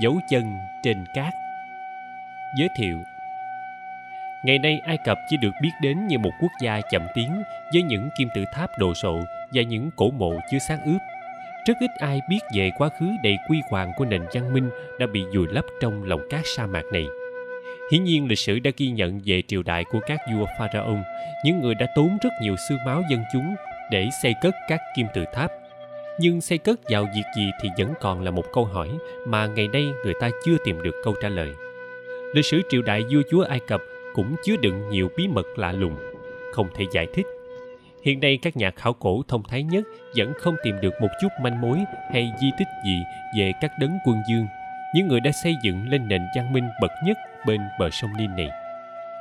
dấu chân trên cát. Giới thiệu, ngày nay ai cập chỉ được biết đến như một quốc gia chậm tiến với những kim tự tháp đồ sộ và những cổ mộ chứa xác ướp. Rất ít ai biết về quá khứ đầy quy hoàng của nền văn minh đã bị vùi lấp trong lòng cát sa mạc này. Hiển nhiên lịch sử đã ghi nhận về triều đại của các vua pharaoh những người đã tốn rất nhiều xương máu dân chúng để xây cất các kim tự tháp nhưng xây cất vào việc gì thì vẫn còn là một câu hỏi mà ngày nay người ta chưa tìm được câu trả lời lịch sử triều đại vua chúa ai cập cũng chứa đựng nhiều bí mật lạ lùng, không thể giải thích hiện nay các nhà khảo cổ thông thái nhất vẫn không tìm được một chút manh mối hay di tích gì về các đấng quân dương những người đã xây dựng lên nền văn minh bậc nhất bên bờ sông Nin này.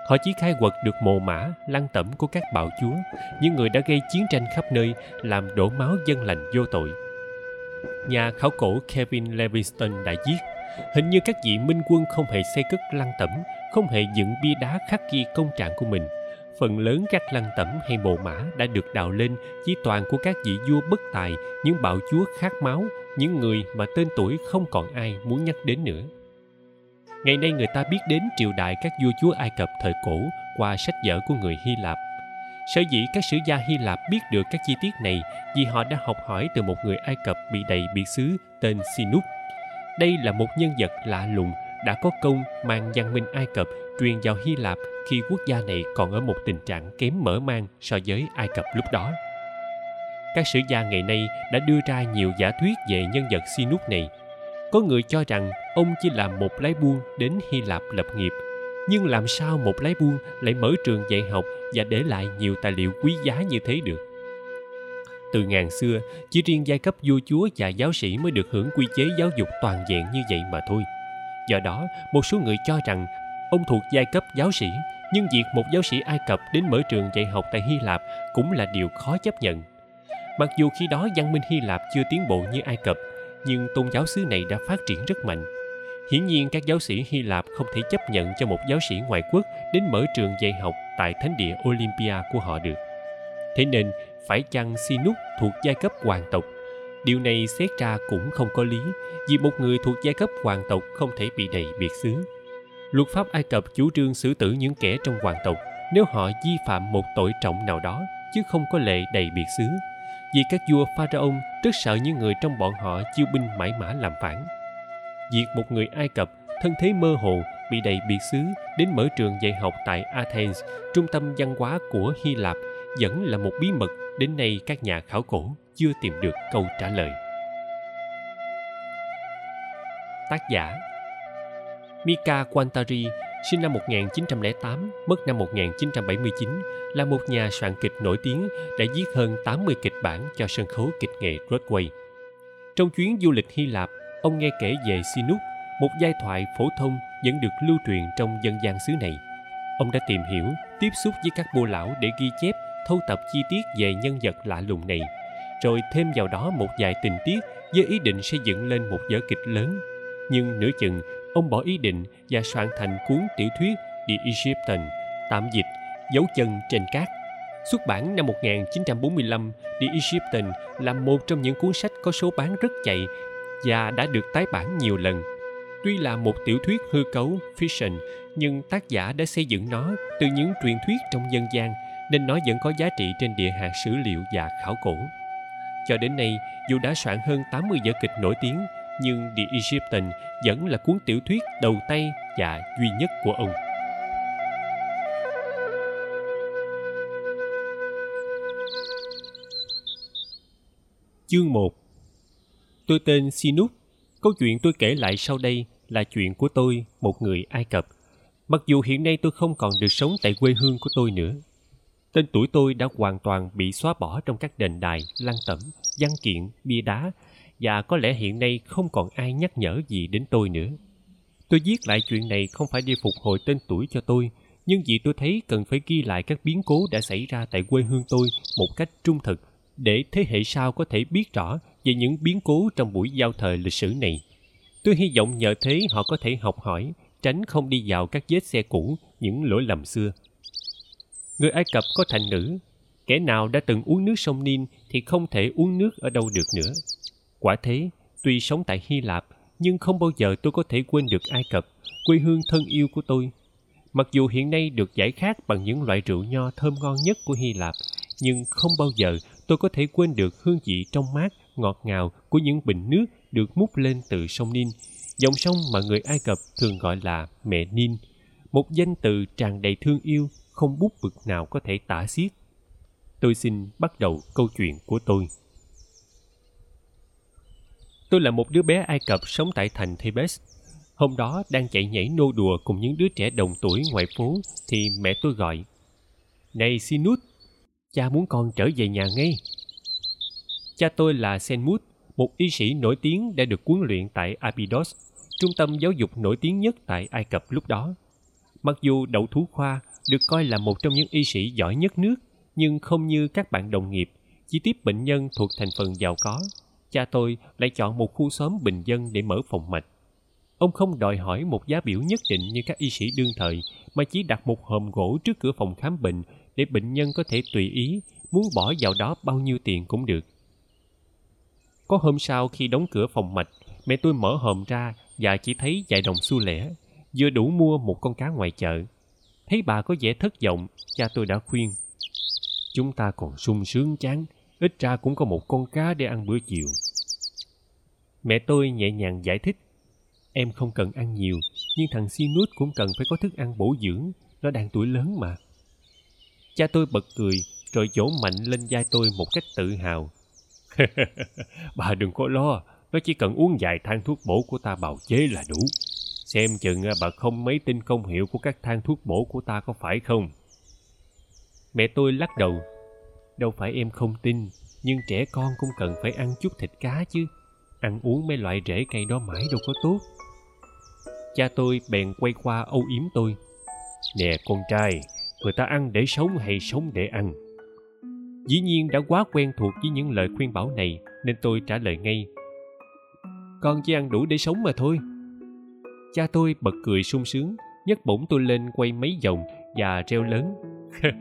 Họ chỉ khai quật được mồ mã, lăng tẩm của các bạo chúa, những người đã gây chiến tranh khắp nơi, làm đổ máu dân lành vô tội. Nhà khảo cổ Kevin Levingston đã viết, hình như các vị minh quân không hề xây cất lăng tẩm, không hề dựng bia đá khắc ghi công trạng của mình. Phần lớn các lăng tẩm hay mồ mã đã được đào lên chỉ toàn của các vị vua bất tài, những bạo chúa khát máu, những người mà tên tuổi không còn ai muốn nhắc đến nữa. Ngày nay người ta biết đến triều đại các vua chúa Ai Cập thời cổ qua sách vở của người Hy Lạp. Sở dĩ các sử gia Hy Lạp biết được các chi tiết này vì họ đã học hỏi từ một người Ai Cập bị đầy biệt xứ tên sinup Đây là một nhân vật lạ lùng, đã có công mang văn minh Ai Cập truyền vào Hy Lạp khi quốc gia này còn ở một tình trạng kém mở mang so với Ai Cập lúc đó. Các sử gia ngày nay đã đưa ra nhiều giả thuyết về nhân vật sinup này. Có người cho rằng ông chỉ là một lái buôn đến Hy Lạp lập nghiệp. Nhưng làm sao một lái buôn lại mở trường dạy học và để lại nhiều tài liệu quý giá như thế được? Từ ngàn xưa, chỉ riêng giai cấp vua chúa và giáo sĩ mới được hưởng quy chế giáo dục toàn diện như vậy mà thôi. Do đó, một số người cho rằng ông thuộc giai cấp giáo sĩ, nhưng việc một giáo sĩ Ai Cập đến mở trường dạy học tại Hy Lạp cũng là điều khó chấp nhận. Mặc dù khi đó văn minh Hy Lạp chưa tiến bộ như Ai Cập, nhưng tôn giáo xứ này đã phát triển rất mạnh. Hiển nhiên các giáo sĩ Hy Lạp không thể chấp nhận cho một giáo sĩ ngoại quốc đến mở trường dạy học tại thánh địa Olympia của họ được. Thế nên, phải chăng Sinus thuộc giai cấp hoàng tộc? Điều này xét ra cũng không có lý, vì một người thuộc giai cấp hoàng tộc không thể bị đầy biệt xứ. Luật pháp Ai Cập chủ trương xử tử những kẻ trong hoàng tộc nếu họ vi phạm một tội trọng nào đó, chứ không có lệ đầy biệt xứ. Vì các vua Pharaoh rất sợ những người trong bọn họ chiêu binh mãi mã làm phản việc một người Ai Cập thân thế mơ hồ bị đầy biệt xứ đến mở trường dạy học tại Athens, trung tâm văn hóa của Hy Lạp, vẫn là một bí mật đến nay các nhà khảo cổ chưa tìm được câu trả lời. Tác giả Mika Quantari sinh năm 1908, mất năm 1979, là một nhà soạn kịch nổi tiếng đã viết hơn 80 kịch bản cho sân khấu kịch nghệ Broadway. Trong chuyến du lịch Hy Lạp, ông nghe kể về Sinus, một giai thoại phổ thông vẫn được lưu truyền trong dân gian xứ này. Ông đã tìm hiểu, tiếp xúc với các bô lão để ghi chép, thâu tập chi tiết về nhân vật lạ lùng này, rồi thêm vào đó một vài tình tiết với ý định xây dựng lên một vở kịch lớn. Nhưng nửa chừng, ông bỏ ý định và soạn thành cuốn tiểu thuyết The Egyptian, tạm dịch Dấu chân trên cát. Xuất bản năm 1945, The Egyptian là một trong những cuốn sách có số bán rất chạy và đã được tái bản nhiều lần. Tuy là một tiểu thuyết hư cấu fiction, nhưng tác giả đã xây dựng nó từ những truyền thuyết trong dân gian nên nó vẫn có giá trị trên địa hạt sử liệu và khảo cổ. Cho đến nay, dù đã soạn hơn 80 vở kịch nổi tiếng, nhưng The Egyptian vẫn là cuốn tiểu thuyết đầu tay và duy nhất của ông. Chương 1 Tôi tên Sinus. Câu chuyện tôi kể lại sau đây là chuyện của tôi, một người Ai Cập. Mặc dù hiện nay tôi không còn được sống tại quê hương của tôi nữa. Tên tuổi tôi đã hoàn toàn bị xóa bỏ trong các đền đài, lăng tẩm, văn kiện, bia đá và có lẽ hiện nay không còn ai nhắc nhở gì đến tôi nữa. Tôi viết lại chuyện này không phải để phục hồi tên tuổi cho tôi, nhưng vì tôi thấy cần phải ghi lại các biến cố đã xảy ra tại quê hương tôi một cách trung thực để thế hệ sau có thể biết rõ về những biến cố trong buổi giao thời lịch sử này. Tôi hy vọng nhờ thế họ có thể học hỏi, tránh không đi vào các vết xe cũ, những lỗi lầm xưa. Người Ai Cập có thành ngữ, kẻ nào đã từng uống nước sông Nin thì không thể uống nước ở đâu được nữa. Quả thế, tuy sống tại Hy Lạp, nhưng không bao giờ tôi có thể quên được Ai Cập, quê hương thân yêu của tôi. Mặc dù hiện nay được giải khát bằng những loại rượu nho thơm ngon nhất của Hy Lạp, nhưng không bao giờ tôi có thể quên được hương vị trong mát, ngọt ngào của những bình nước được múc lên từ sông Nin, dòng sông mà người Ai Cập thường gọi là mẹ Nin, một danh từ tràn đầy thương yêu, không bút bực nào có thể tả xiết. Tôi xin bắt đầu câu chuyện của tôi. Tôi là một đứa bé Ai Cập sống tại thành Thebes. Hôm đó đang chạy nhảy nô đùa cùng những đứa trẻ đồng tuổi ngoài phố thì mẹ tôi gọi. Này Sinut, cha muốn con trở về nhà ngay. Cha tôi là Senmut, một y sĩ nổi tiếng đã được huấn luyện tại Abydos, trung tâm giáo dục nổi tiếng nhất tại Ai Cập lúc đó. Mặc dù đậu thú khoa được coi là một trong những y sĩ giỏi nhất nước, nhưng không như các bạn đồng nghiệp, chỉ tiếp bệnh nhân thuộc thành phần giàu có. Cha tôi lại chọn một khu xóm bình dân để mở phòng mạch. Ông không đòi hỏi một giá biểu nhất định như các y sĩ đương thời, mà chỉ đặt một hòm gỗ trước cửa phòng khám bệnh để bệnh nhân có thể tùy ý, muốn bỏ vào đó bao nhiêu tiền cũng được. Có hôm sau khi đóng cửa phòng mạch, mẹ tôi mở hòm ra và chỉ thấy vài đồng xu lẻ, vừa đủ mua một con cá ngoài chợ. Thấy bà có vẻ thất vọng, cha tôi đã khuyên. Chúng ta còn sung sướng chán, ít ra cũng có một con cá để ăn bữa chiều. Mẹ tôi nhẹ nhàng giải thích. Em không cần ăn nhiều, nhưng thằng Sinus cũng cần phải có thức ăn bổ dưỡng, nó đang tuổi lớn mà. Cha tôi bật cười, rồi vỗ mạnh lên vai tôi một cách tự hào. bà đừng có lo, nó chỉ cần uống vài thang thuốc bổ của ta bào chế là đủ. Xem chừng à, bà không mấy tin công hiệu của các thang thuốc bổ của ta có phải không? Mẹ tôi lắc đầu. Đâu phải em không tin, nhưng trẻ con cũng cần phải ăn chút thịt cá chứ. Ăn uống mấy loại rễ cây đó mãi đâu có tốt. Cha tôi bèn quay qua âu yếm tôi. Nè con trai, người ta ăn để sống hay sống để ăn? Dĩ nhiên đã quá quen thuộc với những lời khuyên bảo này nên tôi trả lời ngay. Con chỉ ăn đủ để sống mà thôi. Cha tôi bật cười sung sướng, nhấc bổng tôi lên quay mấy vòng và reo lớn.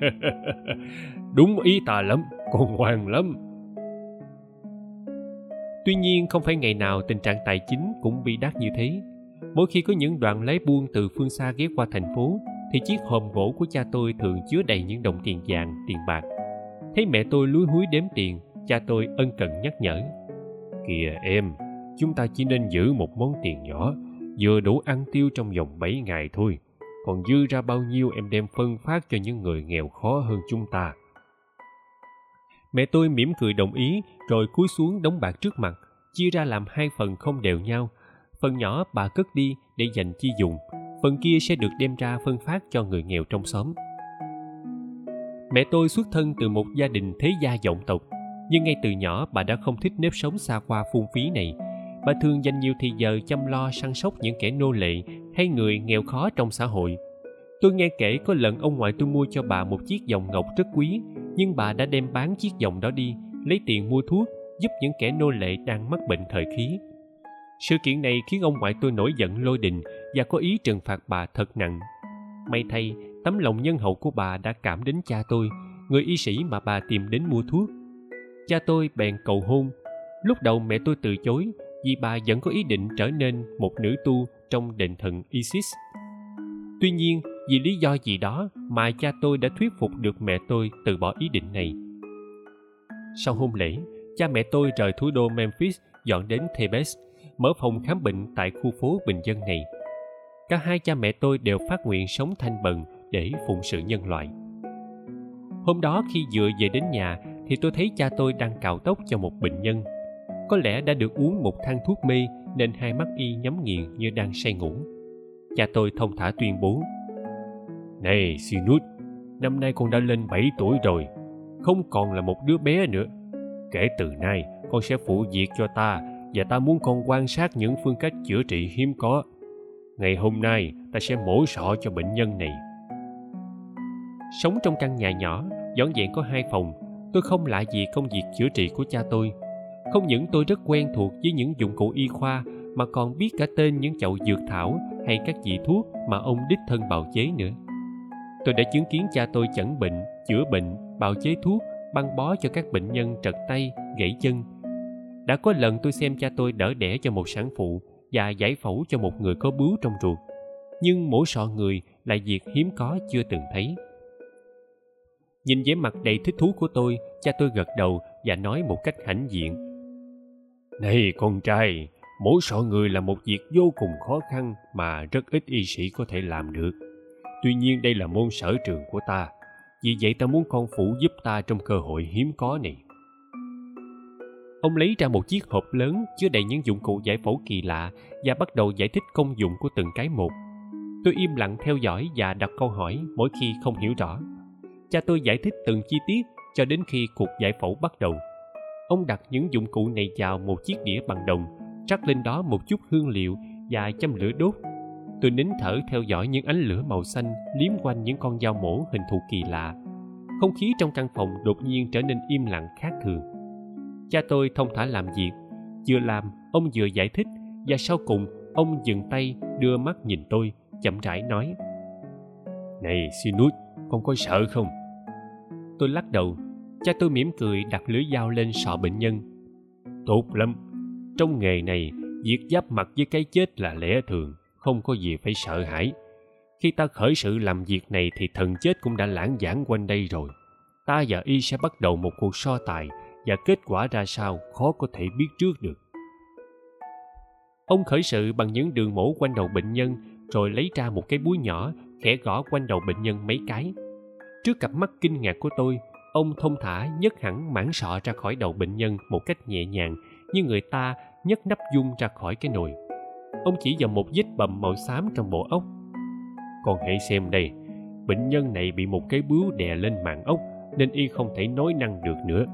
Đúng ý ta lắm, con ngoan lắm. Tuy nhiên không phải ngày nào tình trạng tài chính cũng bị đắt như thế. Mỗi khi có những đoàn lái buôn từ phương xa ghé qua thành phố, thì chiếc hòm gỗ của cha tôi thường chứa đầy những đồng tiền vàng, tiền bạc. Thấy mẹ tôi lúi húi đếm tiền, cha tôi ân cần nhắc nhở. Kìa em, chúng ta chỉ nên giữ một món tiền nhỏ, vừa đủ ăn tiêu trong vòng 7 ngày thôi. Còn dư ra bao nhiêu em đem phân phát cho những người nghèo khó hơn chúng ta. Mẹ tôi mỉm cười đồng ý rồi cúi xuống đóng bạc trước mặt, chia ra làm hai phần không đều nhau. Phần nhỏ bà cất đi để dành chi dùng, phần kia sẽ được đem ra phân phát cho người nghèo trong xóm. Mẹ tôi xuất thân từ một gia đình thế gia vọng tộc, nhưng ngay từ nhỏ bà đã không thích nếp sống xa hoa phung phí này. Bà thường dành nhiều thời giờ chăm lo săn sóc những kẻ nô lệ hay người nghèo khó trong xã hội. Tôi nghe kể có lần ông ngoại tôi mua cho bà một chiếc vòng ngọc rất quý, nhưng bà đã đem bán chiếc vòng đó đi, lấy tiền mua thuốc, giúp những kẻ nô lệ đang mắc bệnh thời khí. Sự kiện này khiến ông ngoại tôi nổi giận lôi đình và có ý trừng phạt bà thật nặng. May thay, tấm lòng nhân hậu của bà đã cảm đến cha tôi, người y sĩ mà bà tìm đến mua thuốc. Cha tôi bèn cầu hôn. Lúc đầu mẹ tôi từ chối vì bà vẫn có ý định trở nên một nữ tu trong đền thần Isis. Tuy nhiên, vì lý do gì đó mà cha tôi đã thuyết phục được mẹ tôi từ bỏ ý định này. Sau hôn lễ, cha mẹ tôi rời thủ đô Memphis dọn đến Thebes, mở phòng khám bệnh tại khu phố bình dân này. Cả hai cha mẹ tôi đều phát nguyện sống thanh bần để phụng sự nhân loại. Hôm đó khi vừa về đến nhà thì tôi thấy cha tôi đang cạo tóc cho một bệnh nhân. Có lẽ đã được uống một thang thuốc mê nên hai mắt y nhắm nghiền như đang say ngủ. Cha tôi thông thả tuyên bố Này Sinus, năm nay con đã lên 7 tuổi rồi, không còn là một đứa bé nữa. Kể từ nay, con sẽ phụ việc cho ta và ta muốn con quan sát những phương cách chữa trị hiếm có. Ngày hôm nay, ta sẽ mổ sọ cho bệnh nhân này. Sống trong căn nhà nhỏ, dọn dẹn có hai phòng, tôi không lạ gì công việc chữa trị của cha tôi. Không những tôi rất quen thuộc với những dụng cụ y khoa mà còn biết cả tên những chậu dược thảo hay các vị thuốc mà ông đích thân bào chế nữa. Tôi đã chứng kiến cha tôi chẩn bệnh, chữa bệnh, bào chế thuốc, băng bó cho các bệnh nhân trật tay, gãy chân. Đã có lần tôi xem cha tôi đỡ đẻ cho một sản phụ và giải phẫu cho một người có bướu trong ruột nhưng mổ sọ người là việc hiếm có chưa từng thấy nhìn vẻ mặt đầy thích thú của tôi cha tôi gật đầu và nói một cách hãnh diện này con trai mổ sọ người là một việc vô cùng khó khăn mà rất ít y sĩ có thể làm được. Tuy nhiên đây là môn sở trường của ta, vì vậy ta muốn con phụ giúp ta trong cơ hội hiếm có này. Ông lấy ra một chiếc hộp lớn chứa đầy những dụng cụ giải phẫu kỳ lạ và bắt đầu giải thích công dụng của từng cái một. Tôi im lặng theo dõi và đặt câu hỏi mỗi khi không hiểu rõ. Cha tôi giải thích từng chi tiết cho đến khi cuộc giải phẫu bắt đầu ông đặt những dụng cụ này vào một chiếc đĩa bằng đồng rắc lên đó một chút hương liệu và châm lửa đốt. Tôi nín thở theo dõi những ánh lửa màu xanh liếm quanh những con dao mổ hình thù kỳ lạ. Không khí trong căn phòng đột nhiên trở nên im lặng khác thường. Cha tôi thông thả làm việc, vừa làm, ông vừa giải thích, và sau cùng, ông dừng tay, đưa mắt nhìn tôi, chậm rãi nói, này sinus con có sợ không? Tôi lắc đầu cha tôi mỉm cười đặt lưỡi dao lên sọ bệnh nhân. Tốt lắm, trong nghề này, việc giáp mặt với cái chết là lẽ thường, không có gì phải sợ hãi. Khi ta khởi sự làm việc này thì thần chết cũng đã lãng giảng quanh đây rồi. Ta và y sẽ bắt đầu một cuộc so tài và kết quả ra sao khó có thể biết trước được. Ông khởi sự bằng những đường mổ quanh đầu bệnh nhân, rồi lấy ra một cái búa nhỏ khẽ gõ quanh đầu bệnh nhân mấy cái. Trước cặp mắt kinh ngạc của tôi ông thông thả nhấc hẳn mảng sọ ra khỏi đầu bệnh nhân một cách nhẹ nhàng, như người ta nhấc nắp dung ra khỏi cái nồi. Ông chỉ vào một vết bầm màu xám trong bộ ốc. Còn hãy xem đây, bệnh nhân này bị một cái bướu đè lên màng ốc, nên y không thể nói năng được nữa.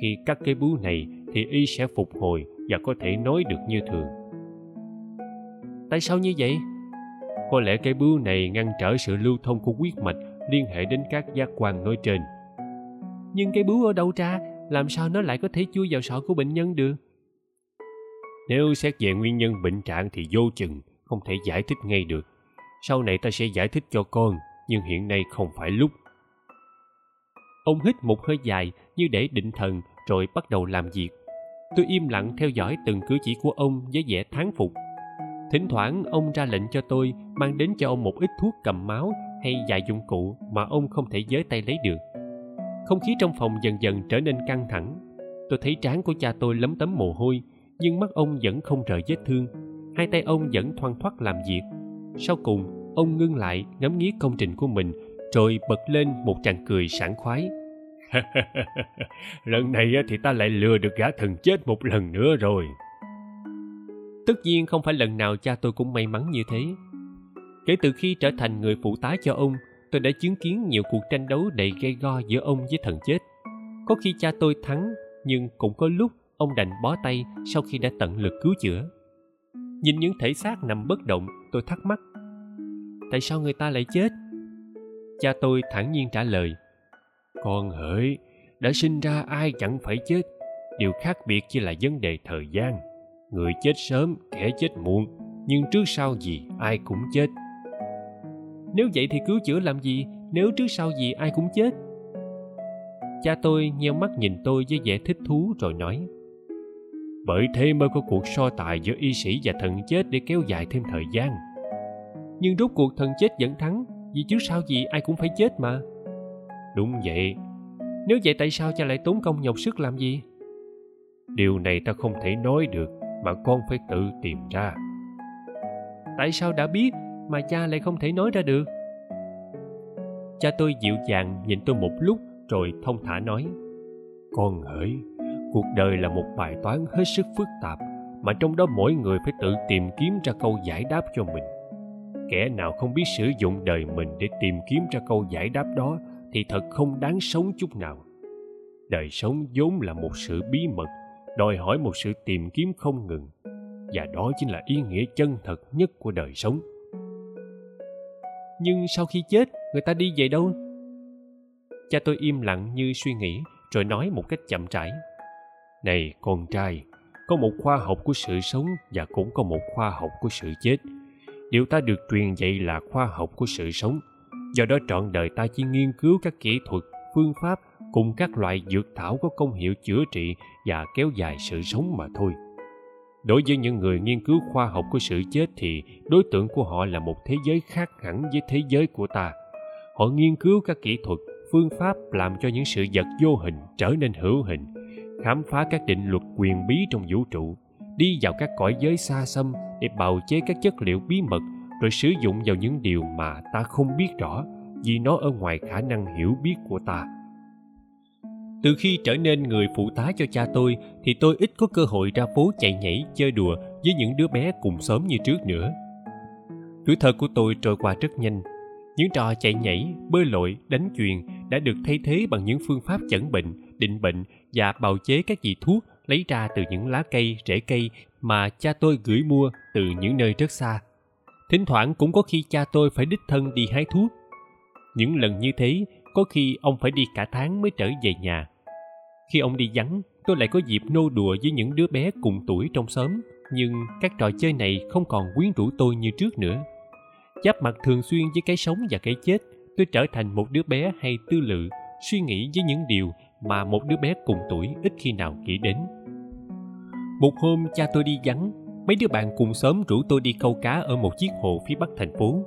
Khi cắt cái bướu này thì y sẽ phục hồi và có thể nói được như thường. Tại sao như vậy? Có lẽ cái bướu này ngăn trở sự lưu thông của huyết mạch liên hệ đến các giác quan nói trên nhưng cái bướu ở đâu ra? Làm sao nó lại có thể chui vào sọ của bệnh nhân được? Nếu xét về nguyên nhân bệnh trạng thì vô chừng không thể giải thích ngay được. Sau này ta sẽ giải thích cho con nhưng hiện nay không phải lúc. Ông hít một hơi dài như để định thần rồi bắt đầu làm việc. Tôi im lặng theo dõi từng cử chỉ của ông với vẻ thán phục. Thỉnh thoảng ông ra lệnh cho tôi mang đến cho ông một ít thuốc cầm máu hay vài dụng cụ mà ông không thể giới tay lấy được không khí trong phòng dần dần trở nên căng thẳng. Tôi thấy trán của cha tôi lấm tấm mồ hôi, nhưng mắt ông vẫn không rời vết thương. Hai tay ông vẫn thoăn thoắt làm việc. Sau cùng, ông ngưng lại ngắm nghía công trình của mình, rồi bật lên một tràng cười sảng khoái. Lần này thì ta lại lừa được gã thần chết một lần nữa rồi. Tất nhiên không phải lần nào cha tôi cũng may mắn như thế. Kể từ khi trở thành người phụ tá cho ông tôi đã chứng kiến nhiều cuộc tranh đấu đầy gay go giữa ông với thần chết. Có khi cha tôi thắng, nhưng cũng có lúc ông đành bó tay sau khi đã tận lực cứu chữa. Nhìn những thể xác nằm bất động, tôi thắc mắc, tại sao người ta lại chết? Cha tôi thản nhiên trả lời, con hỡi đã sinh ra ai chẳng phải chết. Điều khác biệt chỉ là vấn đề thời gian. Người chết sớm, kẻ chết muộn, nhưng trước sau gì ai cũng chết nếu vậy thì cứu chữa làm gì? Nếu trước sau gì ai cũng chết? Cha tôi nheo mắt nhìn tôi với vẻ thích thú rồi nói bởi thế mới có cuộc so tài giữa y sĩ và thần chết để kéo dài thêm thời gian. Nhưng rốt cuộc thần chết vẫn thắng vì trước sau gì ai cũng phải chết mà. Đúng vậy. Nếu vậy tại sao cha lại tốn công nhọc sức làm gì? Điều này ta không thể nói được mà con phải tự tìm ra. Tại sao đã biết mà cha lại không thể nói ra được. Cha tôi dịu dàng nhìn tôi một lúc rồi thông thả nói, con hỡi cuộc đời là một bài toán hết sức phức tạp mà trong đó mỗi người phải tự tìm kiếm ra câu giải đáp cho mình. Kẻ nào không biết sử dụng đời mình để tìm kiếm ra câu giải đáp đó thì thật không đáng sống chút nào. Đời sống vốn là một sự bí mật, đòi hỏi một sự tìm kiếm không ngừng, và đó chính là ý nghĩa chân thật nhất của đời sống nhưng sau khi chết, người ta đi về đâu? Cha tôi im lặng như suy nghĩ, rồi nói một cách chậm rãi. Này con trai, có một khoa học của sự sống và cũng có một khoa học của sự chết. Điều ta được truyền dạy là khoa học của sự sống. Do đó trọn đời ta chỉ nghiên cứu các kỹ thuật, phương pháp cùng các loại dược thảo có công hiệu chữa trị và kéo dài sự sống mà thôi đối với những người nghiên cứu khoa học của sự chết thì đối tượng của họ là một thế giới khác hẳn với thế giới của ta. Họ nghiên cứu các kỹ thuật, phương pháp làm cho những sự vật vô hình trở nên hữu hình, khám phá các định luật quyền bí trong vũ trụ, đi vào các cõi giới xa xăm để bào chế các chất liệu bí mật, rồi sử dụng vào những điều mà ta không biết rõ, vì nó ở ngoài khả năng hiểu biết của ta từ khi trở nên người phụ tá cho cha tôi, thì tôi ít có cơ hội ra phố chạy nhảy, chơi đùa với những đứa bé cùng xóm như trước nữa. Tuổi thơ của tôi trôi qua rất nhanh. Những trò chạy nhảy, bơi lội, đánh chuyền đã được thay thế bằng những phương pháp chẩn bệnh, định bệnh và bào chế các vị thuốc lấy ra từ những lá cây, rễ cây mà cha tôi gửi mua từ những nơi rất xa. Thỉnh thoảng cũng có khi cha tôi phải đích thân đi hái thuốc. Những lần như thế có khi ông phải đi cả tháng mới trở về nhà. Khi ông đi vắng, tôi lại có dịp nô đùa với những đứa bé cùng tuổi trong xóm. Nhưng các trò chơi này không còn quyến rũ tôi như trước nữa. Giáp mặt thường xuyên với cái sống và cái chết, tôi trở thành một đứa bé hay tư lự, suy nghĩ với những điều mà một đứa bé cùng tuổi ít khi nào nghĩ đến. Một hôm, cha tôi đi vắng, mấy đứa bạn cùng xóm rủ tôi đi câu cá ở một chiếc hồ phía bắc thành phố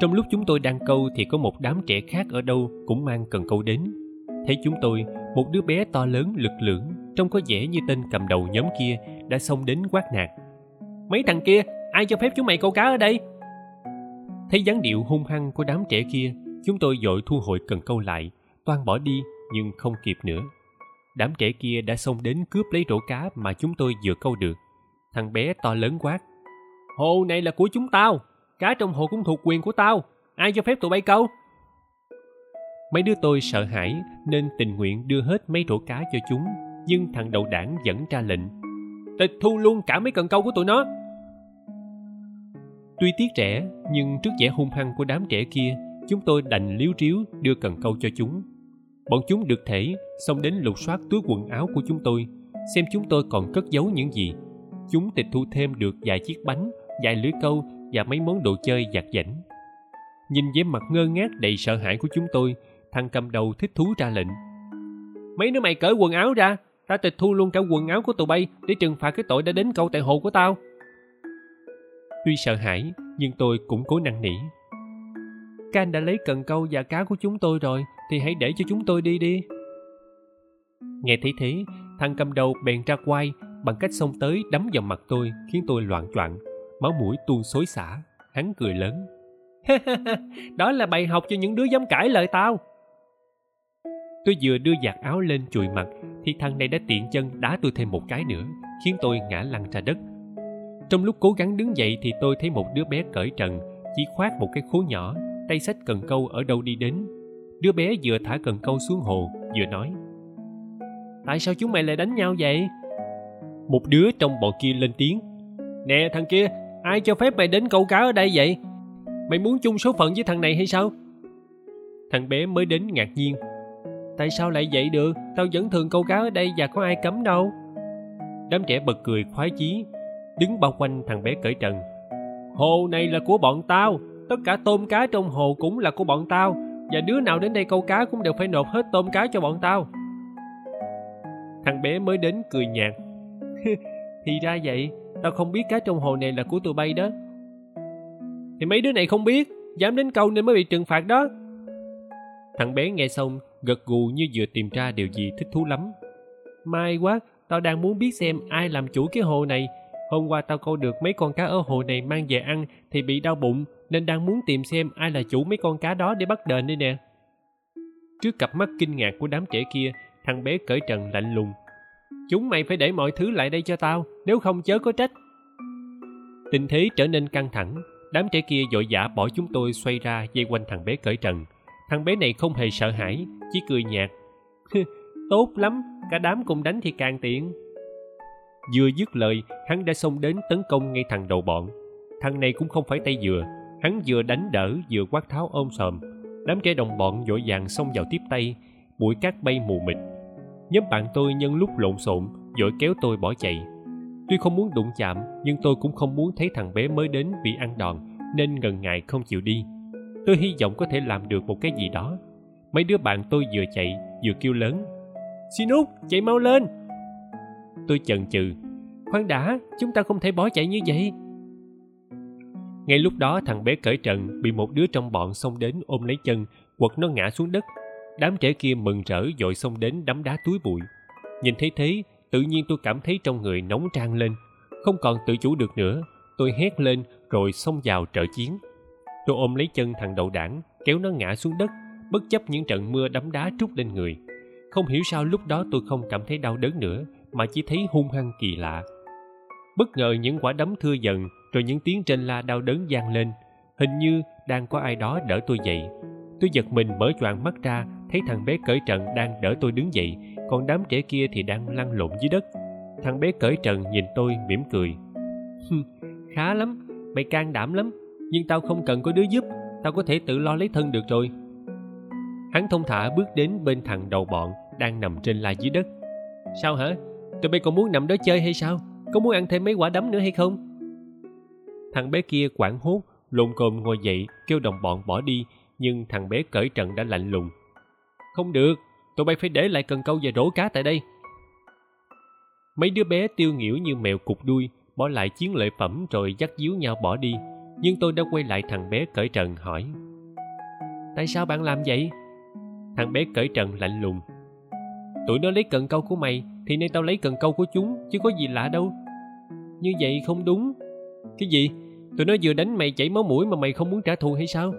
trong lúc chúng tôi đang câu thì có một đám trẻ khác ở đâu cũng mang cần câu đến. Thấy chúng tôi, một đứa bé to lớn lực lưỡng, trông có vẻ như tên cầm đầu nhóm kia, đã xông đến quát nạt. Mấy thằng kia, ai cho phép chúng mày câu cá ở đây? Thấy dáng điệu hung hăng của đám trẻ kia, chúng tôi dội thu hồi cần câu lại, toan bỏ đi, nhưng không kịp nữa. Đám trẻ kia đã xông đến cướp lấy rổ cá mà chúng tôi vừa câu được. Thằng bé to lớn quát hồ này là của chúng tao cá trong hồ cũng thuộc quyền của tao. Ai cho phép tụi bay câu? Mấy đứa tôi sợ hãi nên tình nguyện đưa hết mấy rổ cá cho chúng, nhưng thằng đầu đảng vẫn ra lệnh. Tịch thu luôn cả mấy cần câu của tụi nó. Tuy tiếc trẻ nhưng trước vẻ hung hăng của đám trẻ kia, chúng tôi đành liếu riếu đưa cần câu cho chúng. Bọn chúng được thể xong đến lục soát túi quần áo của chúng tôi, xem chúng tôi còn cất giấu những gì. Chúng tịch thu thêm được vài chiếc bánh, vài lưới câu và mấy món đồ chơi giặt giảnh nhìn vẻ mặt ngơ ngác đầy sợ hãi của chúng tôi, thằng cầm đầu thích thú ra lệnh. Mấy đứa mày cởi quần áo ra ta tịch thu luôn cả quần áo của tụi bay để trừng phạt cái tội đã đến câu tại hồ của tao. Tuy sợ hãi, nhưng tôi cũng cố năn nỉ. Can đã lấy cần câu và cá của chúng tôi rồi, thì hãy để cho chúng tôi đi đi. Nghe thấy thế, thằng cầm đầu bèn ra quay, bằng cách xông tới đấm vào mặt tôi, khiến tôi loạn choạng máu mũi tuôn xối xả. Hắn cười lớn. Đó là bài học cho những đứa dám cãi lời tao. Tôi vừa đưa giặt áo lên chùi mặt, thì thằng này đã tiện chân đá tôi thêm một cái nữa, khiến tôi ngã lăn ra đất. Trong lúc cố gắng đứng dậy thì tôi thấy một đứa bé cởi trần, chỉ khoác một cái khố nhỏ, tay xách cần câu ở đâu đi đến. Đứa bé vừa thả cần câu xuống hồ, vừa nói, tại sao chúng mày lại đánh nhau vậy? Một đứa trong bọn kia lên tiếng, nè thằng kia ai cho phép mày đến câu cá ở đây vậy? Mày muốn chung số phận với thằng này hay sao? Thằng bé mới đến ngạc nhiên. Tại sao lại vậy được? Tao vẫn thường câu cá ở đây và có ai cấm đâu. Đám trẻ bật cười khoái chí, đứng bao quanh thằng bé cởi trần. Hồ này là của bọn tao. Tất cả tôm cá trong hồ cũng là của bọn tao. Và đứa nào đến đây câu cá cũng đều phải nộp hết tôm cá cho bọn tao. Thằng bé mới đến cười nhạt. Thì ra vậy tao không biết cá trong hồ này là của tụi bay đó. Thì mấy đứa này không biết, dám đến câu nên mới bị trừng phạt đó. Thằng bé nghe xong, gật gù như vừa tìm ra điều gì thích thú lắm. May quá, tao đang muốn biết xem ai làm chủ cái hồ này. Hôm qua tao câu được mấy con cá ở hồ này mang về ăn thì bị đau bụng, nên đang muốn tìm xem ai là chủ mấy con cá đó để bắt đền đây nè. Trước cặp mắt kinh ngạc của đám trẻ kia, thằng bé cởi trần lạnh lùng chúng mày phải để mọi thứ lại đây cho tao, nếu không chớ có trách. Tình thế trở nên căng thẳng, đám trẻ kia vội vã bỏ chúng tôi xoay ra dây quanh thằng bé cởi trần. Thằng bé này không hề sợ hãi, chỉ cười nhạt. Tốt lắm, cả đám cùng đánh thì càng tiện. Vừa dứt lời, hắn đã xông đến tấn công ngay thằng đầu bọn. Thằng này cũng không phải tay dừa hắn vừa đánh đỡ vừa quát tháo ôm sòm. Đám trẻ đồng bọn vội vàng xông vào tiếp tay, bụi cát bay mù mịt nhóm bạn tôi nhân lúc lộn xộn vội kéo tôi bỏ chạy. Tuy không muốn đụng chạm, nhưng tôi cũng không muốn thấy thằng bé mới đến bị ăn đòn, nên ngần ngại không chịu đi. Tôi hy vọng có thể làm được một cái gì đó. Mấy đứa bạn tôi vừa chạy, vừa kêu lớn xin út chạy mau lên! Tôi chần chừ, khoan đã, chúng ta không thể bỏ chạy như vậy. Ngay lúc đó, thằng bé cởi trần, bị một đứa trong bọn xông đến ôm lấy chân, quật nó ngã xuống đất đám trẻ kia mừng rỡ dội xông đến đấm đá túi bụi. Nhìn thấy thế, tự nhiên tôi cảm thấy trong người nóng trang lên. Không còn tự chủ được nữa, tôi hét lên rồi xông vào trợ chiến. Tôi ôm lấy chân thằng đậu đảng, kéo nó ngã xuống đất, bất chấp những trận mưa đấm đá trút lên người. Không hiểu sao lúc đó tôi không cảm thấy đau đớn nữa, mà chỉ thấy hung hăng kỳ lạ. Bất ngờ những quả đấm thưa dần, rồi những tiếng trên la đau đớn vang lên. Hình như đang có ai đó đỡ tôi dậy. Tôi giật mình mở choàng mắt ra thấy thằng bé cởi trần đang đỡ tôi đứng dậy, còn đám trẻ kia thì đang lăn lộn dưới đất. Thằng bé cởi trần nhìn tôi mỉm cười. Khá lắm, mày can đảm lắm, nhưng tao không cần có đứa giúp, tao có thể tự lo lấy thân được rồi. Hắn thông thả bước đến bên thằng đầu bọn đang nằm trên la dưới đất. Sao hả? Tụi bay còn muốn nằm đó chơi hay sao? Có muốn ăn thêm mấy quả đấm nữa hay không? Thằng bé kia quảng hốt lộn cồm ngồi dậy, kêu đồng bọn bỏ đi, nhưng thằng bé cởi trần đã lạnh lùng không được, tụi bay phải để lại cần câu và rổ cá tại đây. Mấy đứa bé tiêu nghỉu như mèo cục đuôi, bỏ lại chiến lợi phẩm rồi dắt díu nhau bỏ đi, nhưng tôi đã quay lại thằng bé cởi trần hỏi. Tại sao bạn làm vậy? Thằng bé cởi trần lạnh lùng. Tụi nó lấy cần câu của mày, thì nay tao lấy cần câu của chúng, chứ có gì lạ đâu. Như vậy không đúng. Cái gì? Tụi nó vừa đánh mày chảy máu mũi mà mày không muốn trả thù hay sao?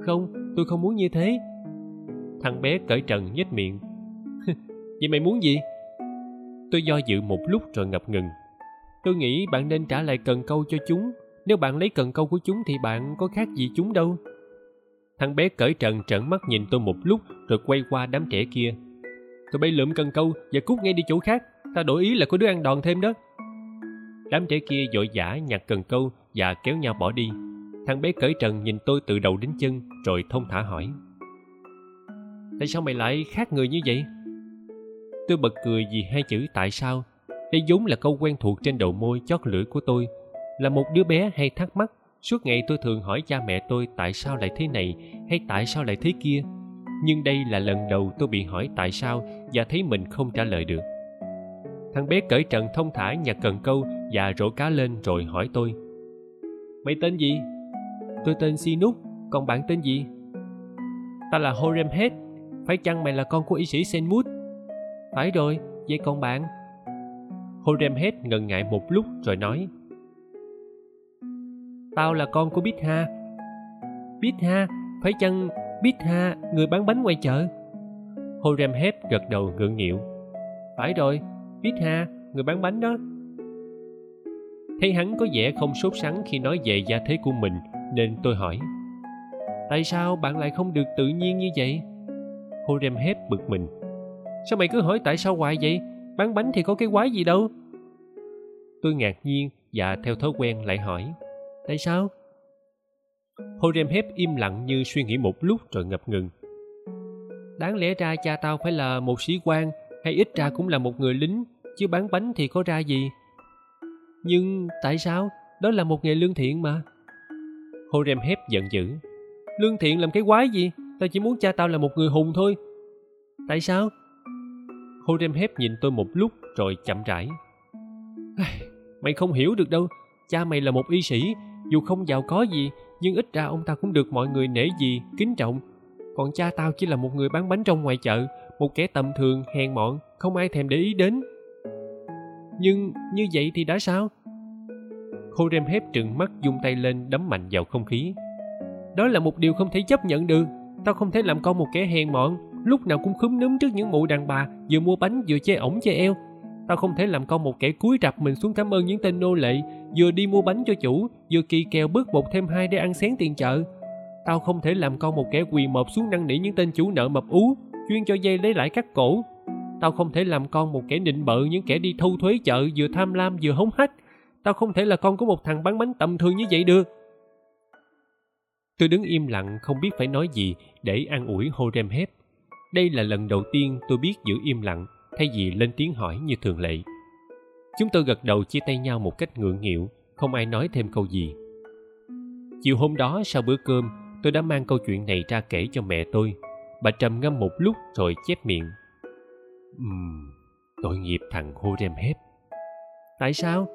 Không, tôi không muốn như thế thằng bé cởi trần nhếch miệng. Vậy mày muốn gì? Tôi do dự một lúc rồi ngập ngừng. Tôi nghĩ bạn nên trả lại cần câu cho chúng. Nếu bạn lấy cần câu của chúng thì bạn có khác gì chúng đâu. Thằng bé cởi trần trợn mắt nhìn tôi một lúc rồi quay qua đám trẻ kia. Tụi bay lượm cần câu và cút ngay đi chỗ khác. Ta đổi ý là có đứa ăn đòn thêm đó. Đám trẻ kia vội vã nhặt cần câu và kéo nhau bỏ đi. Thằng bé cởi trần nhìn tôi từ đầu đến chân rồi thông thả hỏi tại sao mày lại khác người như vậy? Tôi bật cười vì hai chữ tại sao đây vốn là câu quen thuộc trên đầu môi, chót lưỡi của tôi. Là một đứa bé hay thắc mắc, suốt ngày tôi thường hỏi cha mẹ tôi tại sao lại thế này? hay tại sao lại thế kia? Nhưng đây là lần đầu tôi bị hỏi tại sao? và thấy mình không trả lời được. Thằng bé cởi trần thông thả nhặt cần câu và rổ cá lên rồi hỏi tôi mày tên gì? Tôi tên sinuk, còn bạn tên gì? Ta là horemhet phải chăng mày là con của y sĩ senmut phải rồi, vậy còn bạn? Horemhead ngần ngại một lúc rồi nói. Tao là con của Bitha ha ha phải chăng Bitha người bán bánh ngoài chợ? Horemhead gật đầu ngượng nghịu. Phải rồi Bitha người bán bánh đó. Thấy hắn có vẻ không sốt sắng khi nói về gia thế của mình, nên tôi hỏi. Tại sao bạn lại không được tự nhiên như vậy? Horemhead bực mình. Sao mày cứ hỏi tại sao hoài vậy? Bán bánh thì có cái quái gì đâu? Tôi ngạc nhiên và theo thói quen lại hỏi, tại sao? Horemheb im lặng như suy nghĩ một lúc rồi ngập ngừng. Đáng lẽ ra cha tao phải là một sĩ quan, hay ít ra cũng là một người lính, chứ bán bánh thì có ra gì? Nhưng tại sao? Đó là một nghề lương thiện mà. Horemheb giận dữ, lương thiện làm cái quái gì? Tao chỉ muốn cha tao là một người hùng thôi. Tại sao? Horemheb nhìn tôi một lúc rồi chậm rãi. Mày không hiểu được đâu. Cha mày là một y sĩ. Dù không giàu có gì, nhưng ít ra ông ta cũng được mọi người nể gì, kính trọng. Còn cha tao chỉ là một người bán bánh trong ngoài chợ, một kẻ tầm thường, hèn mọn, không ai thèm để ý đến. Nhưng như vậy thì đã sao? Khô rem hép trừng mắt, dung tay lên, đấm mạnh vào không khí. Đó là một điều không thể chấp nhận được tao không thể làm con một kẻ hèn mọn lúc nào cũng khúm núm trước những mụ đàn bà, vừa mua bánh, vừa che ổng, che eo. Tao không thể làm con một kẻ cúi rạp mình xuống cảm ơn những tên nô lệ, vừa đi mua bánh cho chủ, vừa kỳ kèo bước một thêm hai để ăn xén tiền chợ. Tao không thể làm con một kẻ quỳ mọp xuống năn nỉ những tên chủ nợ mập ú, chuyên cho dây lấy lãi cắt cổ. Tao không thể làm con một kẻ nịnh bợ những kẻ đi thu thuế chợ, vừa tham lam, vừa hống hách. Tao không thể là con của một thằng bán bánh tầm thường như vậy được tôi đứng im lặng, không biết phải nói gì để an ủi horem đây là lần đầu tiên tôi biết giữ im lặng, thay vì lên tiếng hỏi như thường lệ. Chúng tôi gật đầu chia tay nhau một cách ngượng nghịu, không ai nói thêm câu gì. Chiều hôm đó sau bữa cơm, tôi đã mang câu chuyện này ra kể cho mẹ tôi. Bà trầm ngâm một lúc rồi chép miệng. Ừm, tội nghiệp thằng hô tại sao?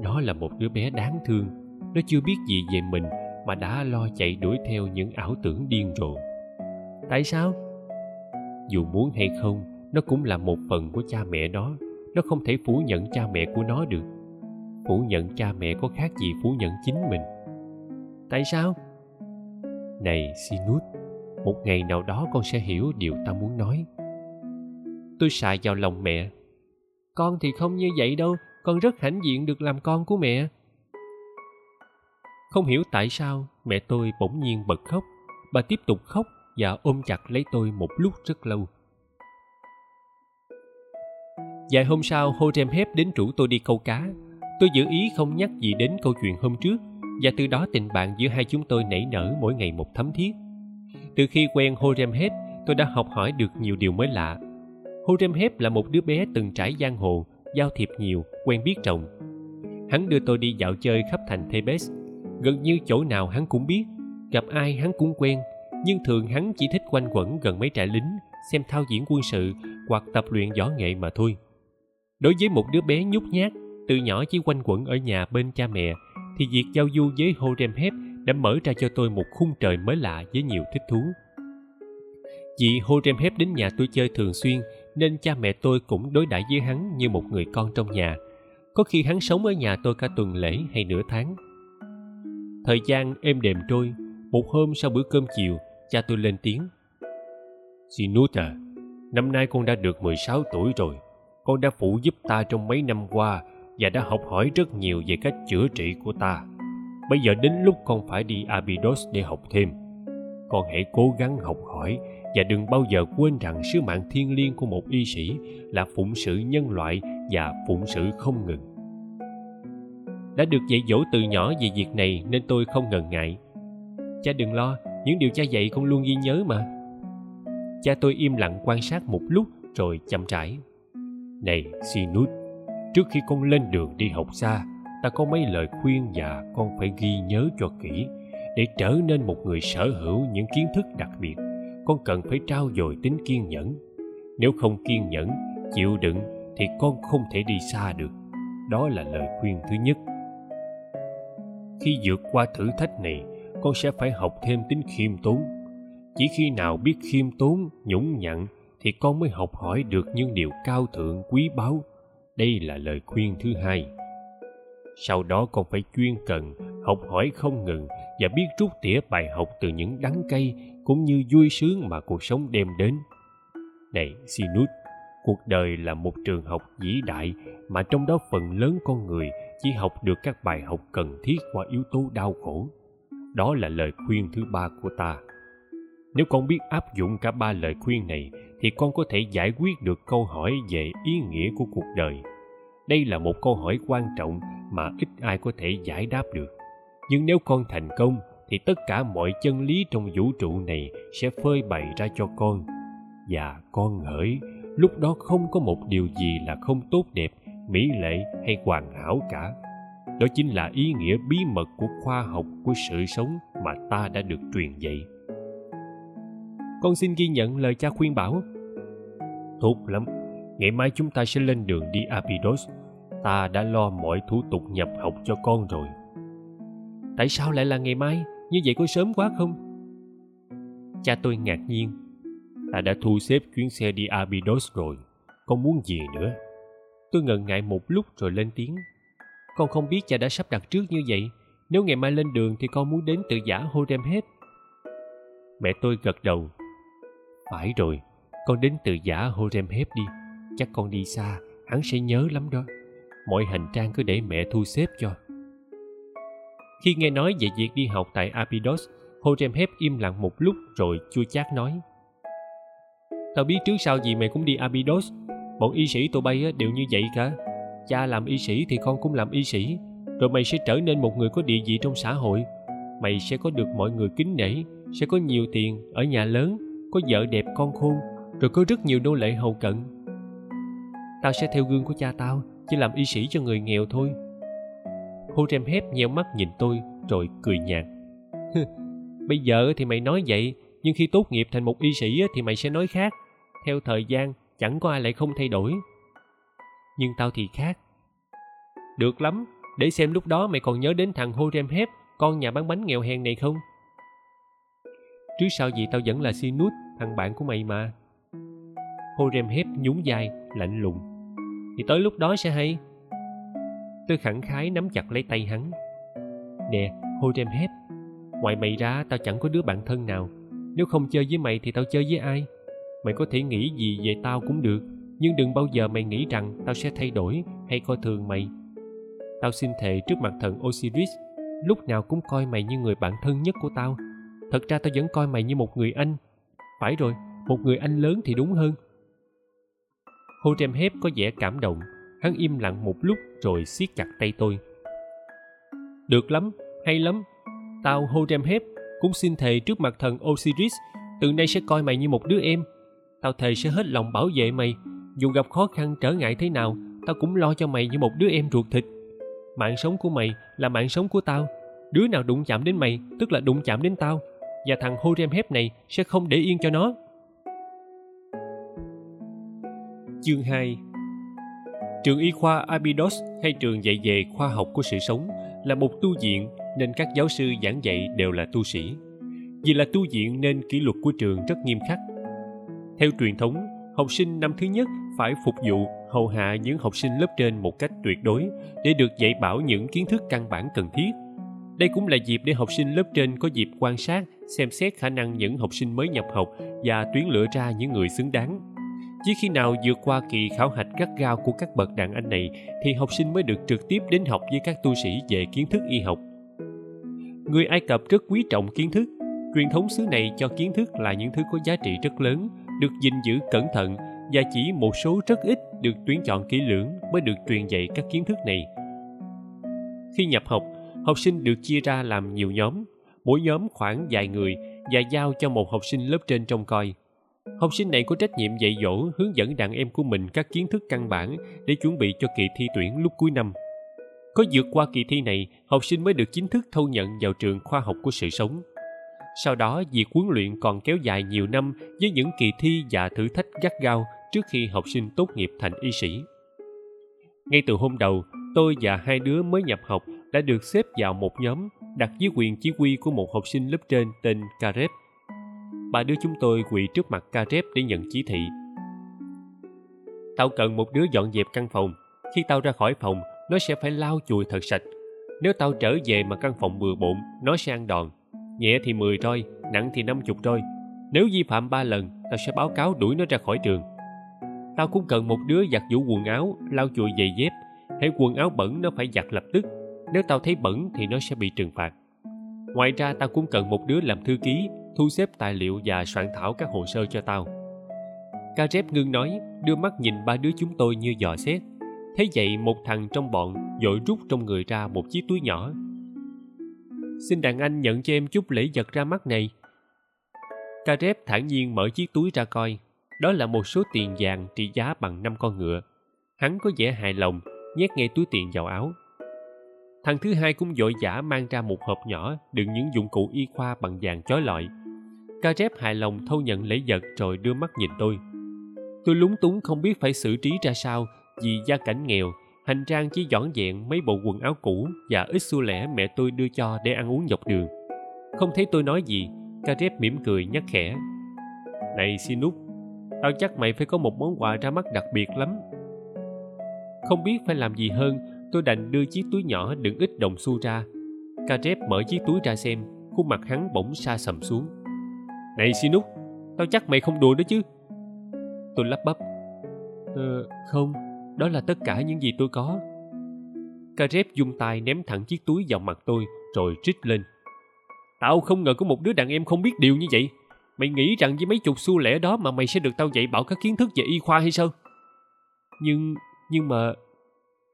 Nó là một đứa bé đáng thương. Nó chưa biết gì về mình mà đã lo chạy đuổi theo những ảo tưởng điên rồ. Tại sao? Dù muốn hay không nó cũng là một phần của cha mẹ nó. Nó không thể phủ nhận cha mẹ của nó được. Phủ nhận cha mẹ có khác gì phủ nhận chính mình. Tại sao? Này sinus một ngày nào đó con sẽ hiểu điều ta muốn nói. Tôi xài vào lòng mẹ. Con thì không như vậy đâu. Con rất hãnh diện được làm con của mẹ không hiểu tại sao mẹ tôi bỗng nhiên bật khóc. Bà tiếp tục khóc và ôm chặt lấy tôi một lúc rất lâu. Vài hôm sau Horemheb đến rủ tôi đi câu cá. Tôi giữ ý không nhắc gì đến câu chuyện hôm trước và từ đó tình bạn giữa hai chúng tôi nảy nở mỗi ngày một thấm thiết. Từ khi quen Horemheb tôi đã học hỏi được nhiều điều mới lạ. Horemheb là một đứa bé từng trải giang hồ, giao thiệp nhiều, quen biết rộng. Hắn đưa tôi đi dạo chơi khắp thành Thebes gần như chỗ nào hắn cũng biết. Gặp ai hắn cũng quen, nhưng thường hắn chỉ thích quanh quẩn gần mấy trại lính, xem thao diễn quân sự hoặc tập luyện võ nghệ mà thôi. Đối với một đứa bé nhút nhát, từ nhỏ chỉ quanh quẩn ở nhà bên cha mẹ, thì việc giao du với Horemheb đã mở ra cho tôi một khung trời mới lạ với nhiều thích thú. Chị vì Horemheb đến nhà tôi chơi thường xuyên, nên cha mẹ tôi cũng đối đãi với hắn như một người con trong nhà. Có khi hắn sống ở nhà tôi cả tuần lễ hay nửa tháng thời gian êm đềm trôi, một hôm sau bữa cơm chiều, cha tôi lên tiếng. Sinuta à năm nay con đã được 16 tuổi rồi. Con đã phụ giúp ta trong mấy năm qua và đã học hỏi rất nhiều về cách chữa trị của ta. Bây giờ đến lúc con phải đi abydos để học thêm. Con hãy cố gắng học hỏi và đừng bao giờ quên rằng sứ mạng thiêng liêng của một y sĩ là phụng sự nhân loại và phụng sự không ngừng đã được dạy dỗ từ nhỏ về việc này nên tôi không ngần ngại. Cha đừng lo, những điều cha dạy con luôn ghi nhớ mà. Cha tôi im lặng quan sát một lúc rồi chậm rãi. Này sinus trước khi con lên đường đi học xa, ta có mấy lời khuyên và con phải ghi nhớ cho kỹ để trở nên một người sở hữu những kiến thức đặc biệt. Con cần phải trao dồi tính kiên nhẫn. Nếu không kiên nhẫn, chịu đựng thì con không thể đi xa được. Đó là lời khuyên thứ nhất khi vượt qua thử thách này, con sẽ phải học thêm tính khiêm tốn. Chỉ khi nào biết khiêm tốn, nhũng nhặn thì con mới học hỏi được những điều cao thượng, quý báu. Đây là lời khuyên thứ hai. Sau đó con phải chuyên cần, học hỏi không ngừng và biết rút tỉa bài học từ những đắng cay cũng như vui sướng mà cuộc sống đem đến. Này sinus cuộc đời là một trường học vĩ đại mà trong đó phần lớn con người chỉ học được các bài học cần thiết qua yếu tố đau khổ. Đó là lời khuyên thứ ba của ta. Nếu con biết áp dụng cả ba lời khuyên này, thì con có thể giải quyết được câu hỏi về ý nghĩa của cuộc đời. Đây là một câu hỏi quan trọng mà ít ai có thể giải đáp được. Nhưng nếu con thành công, thì tất cả mọi chân lý trong vũ trụ này sẽ phơi bày ra cho con. Và con hỡi, lúc đó không có một điều gì là không tốt đẹp mỹ lệ hay hoàn hảo cả. Đó chính là ý nghĩa bí mật của khoa học của sự sống mà ta đã được truyền dạy. Con xin ghi nhận lời cha khuyên bảo. Tốt lắm, ngày mai chúng ta sẽ lên đường đi abydos. Ta đã lo mọi thủ tục nhập học cho con rồi. Tại sao lại là ngày mai? Như vậy có sớm quá không? Cha tôi ngạc nhiên. Ta đã thu xếp chuyến xe đi abydos rồi. Con muốn gì nữa tôi ngần ngại một lúc rồi lên tiếng con không biết cha đã sắp đặt trước như vậy nếu ngày mai lên đường thì con muốn đến tự giả Horemheb. Mẹ tôi gật đầu. Phải rồi, con đến tự giả Horemheb đi. Chắc con đi xa, hắn sẽ nhớ lắm đó. Mọi hành trang cứ để mẹ thu xếp cho. Khi nghe nói về việc đi học tại Abydos, hết im lặng một lúc rồi chua chát nói. Tao biết trước sau gì mày cũng đi Abydos. Bọn y sĩ tụi bay đều như vậy cả. Cha làm y sĩ thì con cũng làm y sĩ. Rồi mày sẽ trở nên một người có địa vị trong xã hội. Mày sẽ có được mọi người kính nể, sẽ có nhiều tiền ở nhà lớn, có vợ đẹp con khôn, rồi có rất nhiều nô lệ hầu cận. Tao sẽ theo gương của cha tao, chỉ làm y sĩ cho người nghèo thôi. Hô trem hép nheo mắt nhìn tôi, rồi cười nhạt. Bây giờ thì mày nói vậy, nhưng khi tốt nghiệp thành một y sĩ thì mày sẽ nói khác. Theo thời gian chẳng có ai lại không thay đổi. Nhưng tao thì khác. Được lắm, để xem lúc đó mày còn nhớ đến thằng Horemheb, con nhà bán bánh nghèo hèn này không? Trước sau gì tao vẫn là Sinus thằng bạn của mày mà. Horemheb nhún vai, lạnh lùng. Thì tới lúc đó sẽ hay. Tôi khẳng khái nắm chặt lấy tay hắn. Nè, Horemheb, ngoài mày ra tao chẳng có đứa bạn thân nào. Nếu không chơi với mày thì tao chơi với ai? Mày có thể nghĩ gì về tao cũng được, nhưng đừng bao giờ mày nghĩ rằng tao sẽ thay đổi hay coi thường mày. Tao xin thề trước mặt thần osiris, lúc nào cũng coi mày như người bạn thân nhất của tao. Thật ra tao vẫn coi mày như một người anh. Phải rồi, một người anh lớn thì đúng hơn. Hô trem hép có vẻ cảm động. Hắn im lặng một lúc rồi siết chặt tay tôi. Được lắm, hay lắm. Tao hô trem hép cũng xin thề trước mặt thần osiris, từ nay sẽ coi mày như một đứa em tao thề sẽ hết lòng bảo vệ mày dù gặp khó khăn trở ngại thế nào, tao cũng lo cho mày như một đứa em ruột thịt mạng sống của mày là mạng sống của tao đứa nào đụng chạm đến mày, tức là đụng chạm đến tao và thằng Horem Hep này sẽ không để yên cho nó. Chương 2 Trường y khoa Abydos, hay trường dạy về khoa học của sự sống, là một tu viện nên các giáo sư giảng dạy đều là tu sĩ. Vì là tu viện nên kỷ luật của trường rất nghiêm khắc. Theo truyền thống, học sinh năm thứ nhất phải phục vụ hầu hạ những học sinh lớp trên một cách tuyệt đối để được dạy bảo những kiến thức căn bản cần thiết. Đây cũng là dịp để học sinh lớp trên có dịp quan sát xem xét khả năng những học sinh mới nhập học và tuyển lựa ra những người xứng đáng. Chỉ khi nào vượt qua kỳ khảo hạch gắt gao của các bậc đàn anh này thì học sinh mới được trực tiếp đến học với các tu sĩ về kiến thức y học. Người ai cập rất quý trọng kiến thức. Truyền thống xứ này cho kiến thức là những thứ có giá trị rất lớn được gìn giữ cẩn thận và chỉ một số rất ít được tuyển chọn kỹ lưỡng mới được truyền dạy các kiến thức này. Khi nhập học học sinh được chia ra làm nhiều nhóm, mỗi nhóm khoảng vài người và giao cho một học sinh lớp trên trông coi. Học sinh này có trách nhiệm dạy dỗ, hướng dẫn đàn em của mình các kiến thức căn bản để chuẩn bị cho kỳ thi tuyển lúc cuối năm. Có vượt qua kỳ thi này, học sinh mới được chính thức thâu nhận vào trường khoa học của sự sống sau đó việc huấn luyện còn kéo dài nhiều năm với những kỳ thi và thử thách gắt gao trước khi học sinh tốt nghiệp thành y sĩ ngay từ hôm đầu tôi và hai đứa mới nhập học đã được xếp vào một nhóm đặt dưới quyền chỉ huy của một học sinh lớp trên tên Karep. Ba đứa chúng tôi quỳ trước mặt Karep để nhận chỉ thị. Tao cần một đứa dọn dẹp căn phòng. Khi tao ra khỏi phòng, nó sẽ phải lau chùi thật sạch. Nếu tao trở về mà căn phòng bừa bộn, nó sẽ ăn đòn. Nhẹ thì 10 roi, nặng thì 50 roi. Nếu vi phạm ba lần, tao sẽ báo cáo đuổi nó ra khỏi trường. Tao cũng cần một đứa giặt giũ quần áo, lau chùi giày dép. Hãy quần áo bẩn nó phải giặt lập tức nếu tao thấy bẩn thì nó sẽ bị trừng phạt ngoài ra tao cũng cần một đứa làm thư ký thu xếp tài liệu và soạn thảo các hồ sơ cho tao ca ngưng nói đưa mắt nhìn ba đứa chúng tôi như dò xét thấy vậy một thằng trong bọn vội rút trong người ra một chiếc túi nhỏ xin đàn anh nhận cho em chút lễ vật ra mắt này. Ca thản nhiên mở chiếc túi ra coi. Đó là một số tiền vàng trị giá bằng năm con ngựa. Hắn có vẻ hài lòng, nhét ngay túi tiền vào áo. Thằng thứ hai cũng vội vã mang ra một hộp nhỏ đựng những dụng cụ y khoa bằng vàng chói lọi. Ca hài lòng thâu nhận lễ vật rồi đưa mắt nhìn tôi. Tôi lúng túng không biết phải xử trí ra sao vì gia cảnh nghèo hành trang chỉ dọn dẹn mấy bộ quần áo cũ và ít xu lẻ mẹ tôi đưa cho để ăn uống dọc đường. Không thấy tôi nói gì, ca mỉm cười nhắc khẽ. Này sinúc tao chắc mày phải có một món quà ra mắt đặc biệt lắm. Không biết phải làm gì hơn, tôi đành đưa chiếc túi nhỏ đựng ít đồng xu ra. Ca mở chiếc túi ra xem, khuôn mặt hắn bỗng xa sầm xuống. Này sinúc tao chắc mày không đùa đó chứ. Tôi lắp bắp. Ờ không đó là tất cả những gì tôi có ca dung tay ném thẳng chiếc túi vào mặt tôi rồi rít lên tao không ngờ có một đứa đàn em không biết điều như vậy mày nghĩ rằng với mấy chục xu lẻ đó mà mày sẽ được tao dạy bảo các kiến thức về y khoa hay sao nhưng nhưng mà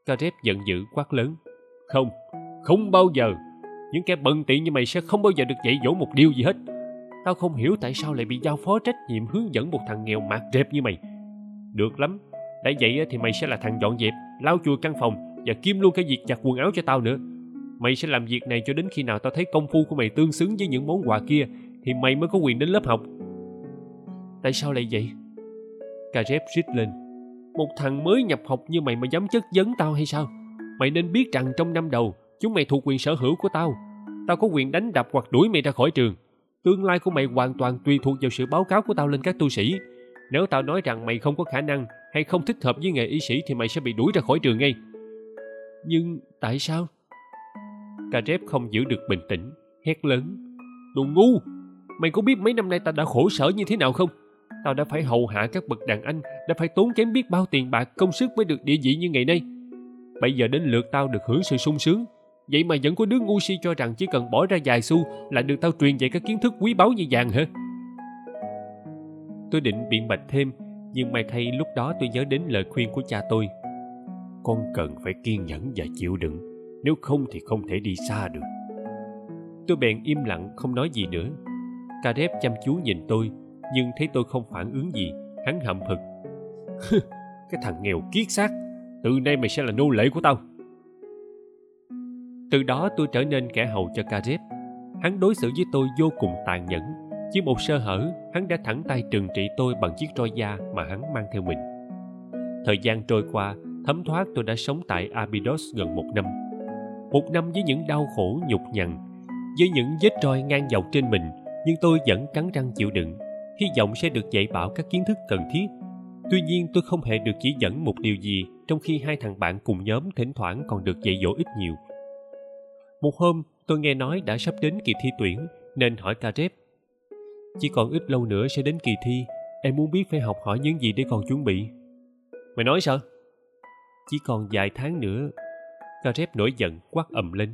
Gareth giận dữ quát lớn. Không, không bao giờ. Những kẻ bận tiện như mày sẽ không bao giờ được dạy dỗ một điều gì hết. Tao không hiểu tại sao lại bị giao phó trách nhiệm hướng dẫn một thằng nghèo mạt rệp như mày. Được lắm, đã vậy thì mày sẽ là thằng dọn dẹp, lau chùi căn phòng và kiêm luôn cái việc giặt quần áo cho tao nữa. Mày sẽ làm việc này cho đến khi nào tao thấy công phu của mày tương xứng với những món quà kia thì mày mới có quyền đến lớp học. Tại sao lại vậy? Cà rít lên một thằng mới nhập học như mày mà dám chất vấn tao hay sao Mày nên biết rằng trong năm đầu, chúng mày thuộc quyền sở hữu của tao. Tao có quyền đánh đập hoặc đuổi mày ra khỏi trường. Tương lai của mày hoàn toàn tùy thuộc vào sự báo cáo của tao lên các tu sĩ. Nếu tao nói rằng mày không có khả năng hay không thích hợp với nghề y sĩ thì mày sẽ bị đuổi ra khỏi trường ngay. Nhưng tại sao? Cà rép không giữ được bình tĩnh, hét lớn. Đồ ngu! Mày có biết mấy năm nay tao đã khổ sở như thế nào không? Tao đã phải hầu hạ các bậc đàn anh, đã phải tốn kém biết bao tiền bạc công sức mới được địa vị như ngày nay. Bây giờ đến lượt tao được hưởng sự sung sướng. Vậy mà vẫn có đứa ngu si cho rằng chỉ cần bỏ ra vài xu là được tao truyền dạy các kiến thức quý báu như vàng hả? Tôi định biện bạch thêm, nhưng may thay lúc đó tôi nhớ đến lời khuyên của cha tôi. Con cần phải kiên nhẫn và chịu đựng, nếu không thì không thể đi xa được. Tôi bèn im lặng không nói gì nữa. Cà chăm chú nhìn tôi, nhưng thấy tôi không phản ứng gì, hắn hậm hực. cái thằng nghèo kiết xác, từ nay mày sẽ là nô lệ của tao. Từ đó tôi trở nên kẻ hầu cho cà. Hắn đối xử với tôi vô cùng tàn nhẫn. Chỉ một sơ hở, hắn đã thẳng tay trừng trị tôi bằng chiếc roi da mà hắn mang theo mình. Thời gian trôi qua, thấm thoát tôi đã sống tại Abydos gần một năm. Một năm với những đau khổ nhục nhằn, với những vết roi ngang dọc trên mình, nhưng tôi vẫn cắn răng chịu đựng, hy vọng sẽ được dạy bảo các kiến thức cần thiết. Tuy nhiên tôi không hề được chỉ dẫn một điều gì, trong khi hai thằng bạn cùng nhóm thỉnh thoảng còn được dạy dỗ ít nhiều. Một hôm, tôi nghe nói đã sắp đến kỳ thi tuyển, nên hỏi ca. Chỉ còn ít lâu nữa sẽ đến kỳ thi, em muốn biết phải học hỏi những gì để còn chuẩn bị. Mày nói sao? Chỉ còn vài tháng nữa. karep nổi giận quát ầm lên.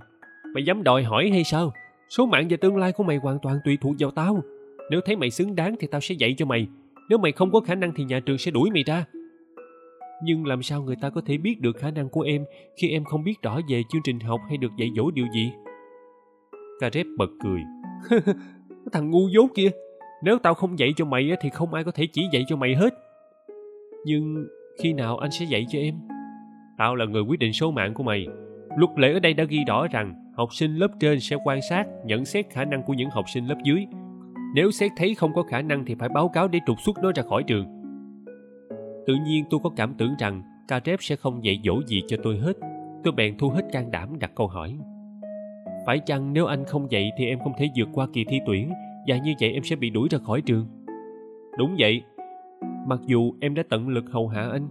Mày dám đòi hỏi hay sao? Số mạng và tương lai của mày hoàn toàn tùy thuộc vào tao. Nếu thấy mày xứng đáng thì tao sẽ dạy cho mày. Nếu mày không có khả năng thì nhà trường sẽ đuổi mày ra. Nhưng làm sao người ta có thể biết được khả năng của em khi em không biết rõ về chương trình học hay được dạy dỗ điều gì? karep bật cười. Thằng ngu dốt kia, nếu tao không dạy cho mày thì không ai có thể chỉ dạy cho mày hết. Nhưng khi nào anh sẽ dạy cho em? Tao là người quyết định số mạng của mày. Luật lệ ở đây đã ghi rõ rằng học sinh lớp trên sẽ quan sát, nhận xét khả năng của những học sinh lớp dưới. Nếu xét thấy không có khả năng thì phải báo cáo để trục xuất nó ra khỏi trường. Tự nhiên tôi có cảm tưởng rằng ca rép sẽ không dạy dỗ gì cho tôi hết. Tôi bèn thu hết can đảm đặt câu hỏi. Phải chăng nếu anh không dạy thì em không thể vượt qua kỳ thi tuyển và như vậy em sẽ bị đuổi ra khỏi trường? Đúng vậy. Mặc dù em đã tận lực hầu hạ anh.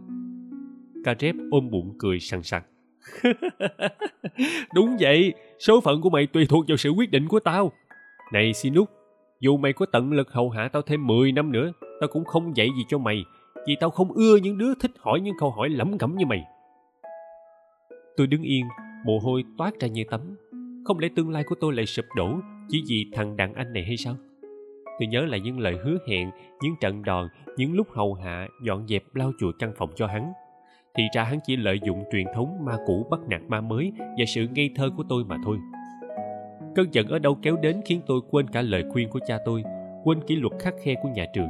cà rép ôm bụng cười sằng sặc. Đúng vậy, số phận của mày tùy thuộc vào sự quyết định của tao. Này Sinuk, dù mày có tận lực hầu hạ tao thêm 10 năm nữa, tao cũng không dạy gì cho mày, vì tao không ưa những đứa thích hỏi những câu hỏi lẩm cẩm như mày. Tôi đứng yên, mồ hôi toát ra như tắm. Không lẽ tương lai của tôi lại sụp đổ chỉ vì thằng đàn anh này hay sao? Tôi nhớ lại những lời hứa hẹn, những trận đòn, những lúc hầu hạ, dọn dẹp lau chùi căn phòng cho hắn. Thì ra hắn chỉ lợi dụng truyền thống ma cũ bắt nạt ma mới và sự ngây thơ của tôi mà thôi. Cơn giận ở đâu kéo đến khiến tôi quên cả lời khuyên của cha tôi quên kỷ luật khắc khe của nhà trường.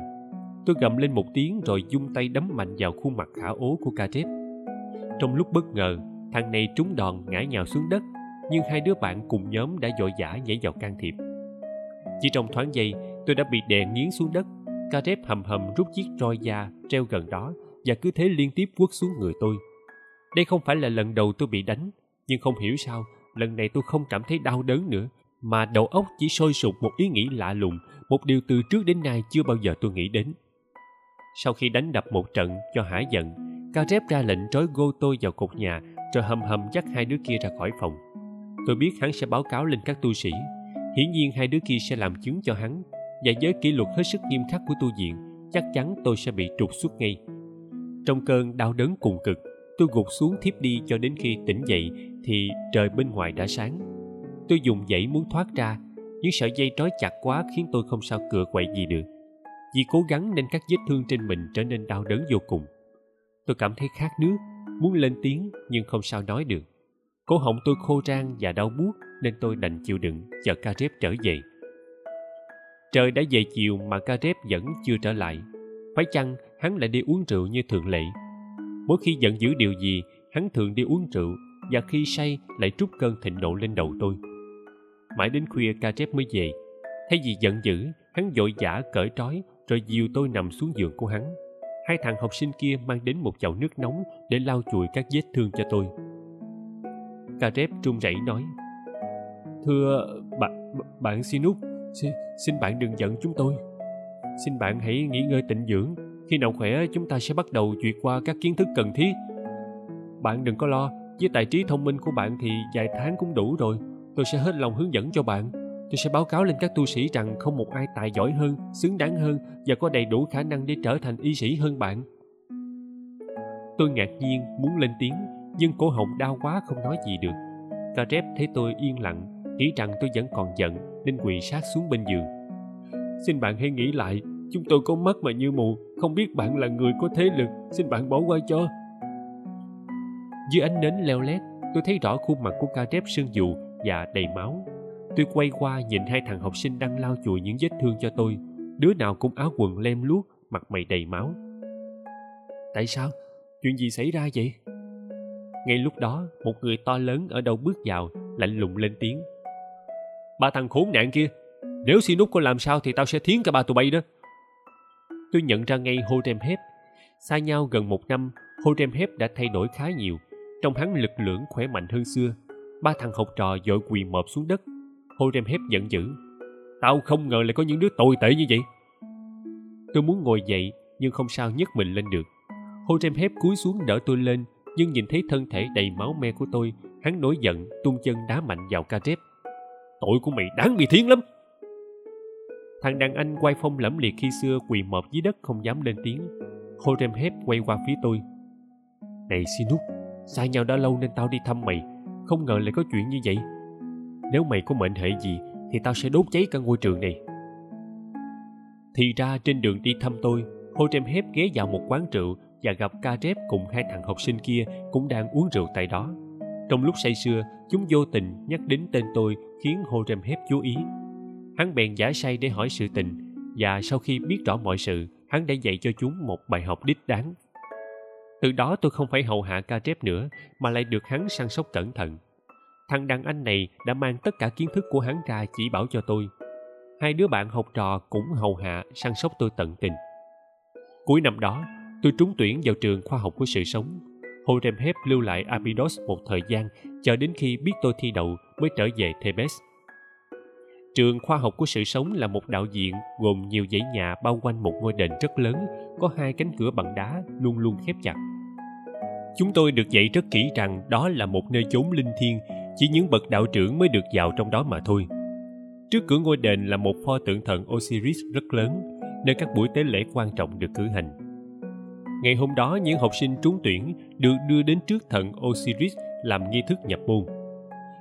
Tôi gầm lên một tiếng rồi dung tay đấm mạnh vào khuôn mặt khả ố của ca trép. Trong lúc bất ngờ thằng này trúng đòn ngã nhào xuống đất nhưng hai đứa bạn cùng nhóm đã vội vã nhảy vào can thiệp chỉ trong thoáng giây tôi đã bị đè nghiến xuống đất ca hầm hầm rút chiếc roi da treo gần đó và cứ thế liên tiếp quất xuống người tôi. Đây không phải là lần đầu tôi bị đánh, nhưng không hiểu sao, lần này tôi không cảm thấy đau đớn nữa, mà đầu óc chỉ sôi sục một ý nghĩ lạ lùng, một điều từ trước đến nay chưa bao giờ tôi nghĩ đến. Sau khi đánh đập một trận cho hả giận, Cao ra lệnh trói gô tôi vào cột nhà, rồi hầm hầm dắt hai đứa kia ra khỏi phòng. Tôi biết hắn sẽ báo cáo lên các tu sĩ. Hiển nhiên hai đứa kia sẽ làm chứng cho hắn, và với kỷ luật hết sức nghiêm khắc của tu viện, chắc chắn tôi sẽ bị trục xuất ngay. Trong cơn đau đớn cùng cực tôi gục xuống thiếp đi cho đến khi tỉnh dậy thì trời bên ngoài đã sáng. Tôi dùng dãy muốn thoát ra những sợi dây trói chặt quá khiến tôi không sao cựa quậy gì được. Vì cố gắng nên các vết thương trên mình trở nên đau đớn vô cùng. Tôi cảm thấy khát nước muốn lên tiếng nhưng không sao nói được cổ họng tôi khô rang và đau buốt, nên tôi đành chịu đựng, chờ ca rếp trở về. Trời đã về chiều mà ca rếp vẫn chưa trở lại. Phải chăng hắn lại đi uống rượu như thường lệ? Mỗi khi giận dữ điều gì, hắn thường đi uống rượu, và khi say lại trút cơn thịnh nộ lên đầu tôi. Mãi đến khuya ca trép mới về. Thay vì giận dữ, hắn vội vã cởi trói, rồi dìu tôi nằm xuống giường của hắn. Hai thằng học sinh kia mang đến một chậu nước nóng để lau chùi các vết thương cho tôi. Cà rép trung rẩy nói. Thưa bạn, bạn Sinuk, xin, xin bạn đừng giận chúng tôi. Xin bạn hãy nghỉ ngơi tịnh dưỡng. Khi nào khỏe chúng ta sẽ bắt đầu duyệt qua các kiến thức cần thiết. Bạn đừng có lo, với tài trí thông minh của bạn thì vài tháng cũng đủ rồi. Tôi sẽ hết lòng hướng dẫn cho bạn. Tôi sẽ báo cáo lên các tu sĩ rằng không một ai tài giỏi hơn, xứng đáng hơn và có đầy đủ khả năng để trở thành y sĩ hơn bạn. Tôi ngạc nhiên muốn lên tiếng, nhưng cổ họng đau quá không nói gì được. Cà thấy tôi yên lặng, nghĩ rằng tôi vẫn còn giận nên quỳ sát xuống bên giường. Xin bạn hãy nghĩ lại, chúng tôi có mắt mà như mù, không biết bạn là người có thế lực, xin bạn bỏ qua cho. Dưới ánh nến leo lét, tôi thấy rõ khuôn mặt của ca sưng dù và đầy máu. Tôi quay qua nhìn hai thằng học sinh đang lau chùi những vết thương cho tôi. Đứa nào cũng áo quần lem luốc, mặt mày đầy máu. Tại sao? Chuyện gì xảy ra vậy? Ngay lúc đó, một người to lớn ở đâu bước vào, lạnh lùng lên tiếng. Ba thằng khốn nạn kia, nếu xin nút có làm sao thì tao sẽ thiến cả ba tụi bay đó. Tôi nhận ra ngay Horemheb. Xa nhau gần một năm, Horemheb đã thay đổi khá nhiều. Trong hắn lực lưỡng khỏe mạnh hơn xưa. Ba thằng học trò dội quỳ mọp xuống đất. Horemheb giận dữ. Tao không ngờ lại có những đứa tồi tệ như vậy. Tôi muốn ngồi dậy, nhưng không sao nhấc mình lên được. Horemheb cúi xuống đỡ tôi lên, nhưng nhìn thấy thân thể đầy máu me của tôi, hắn nổi giận, tung chân đá mạnh vào ca rép. Tội của mày đáng bị thiến lắm. Thằng đàn anh quay phong lẫm liệt khi xưa quỳ mọp dưới đất không dám lên tiếng. Horemheb quay qua phía tôi. Này Sinuk, xa nhau đã lâu nên tao đi thăm mày. Không ngờ lại có chuyện như vậy. Nếu mày có mệnh hệ gì thì tao sẽ đốt cháy cả ngôi trường này. Thì ra trên đường đi thăm tôi, Horemheb ghé vào một quán rượu và gặp ca rép cùng hai thằng học sinh kia cũng đang uống rượu tại đó. Trong lúc say sưa, chúng vô tình nhắc đến tên tôi khiến Horemheb chú ý. Hắn bèn giả say để hỏi sự tình và sau khi biết rõ mọi sự, hắn đã dạy cho chúng một bài học đích đáng. Từ đó tôi không phải hầu hạ ca trép nữa mà lại được hắn săn sóc cẩn thận. Thằng đàn anh này đã mang tất cả kiến thức của hắn ra chỉ bảo cho tôi. Hai đứa bạn học trò cũng hầu hạ săn sóc tôi tận tình. Cuối năm đó, tôi trúng tuyển vào trường khoa học của sự sống. Horemheb lưu lại Abydos một thời gian chờ đến khi biết tôi thi đậu mới trở về Thebes. Trường khoa học của sự sống là một đạo diện gồm nhiều dãy nhà bao quanh một ngôi đền rất lớn, có hai cánh cửa bằng đá luôn luôn khép chặt. Chúng tôi được dạy rất kỹ rằng đó là một nơi chốn linh thiêng, chỉ những bậc đạo trưởng mới được vào trong đó mà thôi. Trước cửa ngôi đền là một pho tượng thần Osiris rất lớn, nơi các buổi tế lễ quan trọng được cử hành. Ngày hôm đó, những học sinh trúng tuyển được đưa đến trước thần Osiris làm nghi thức nhập môn.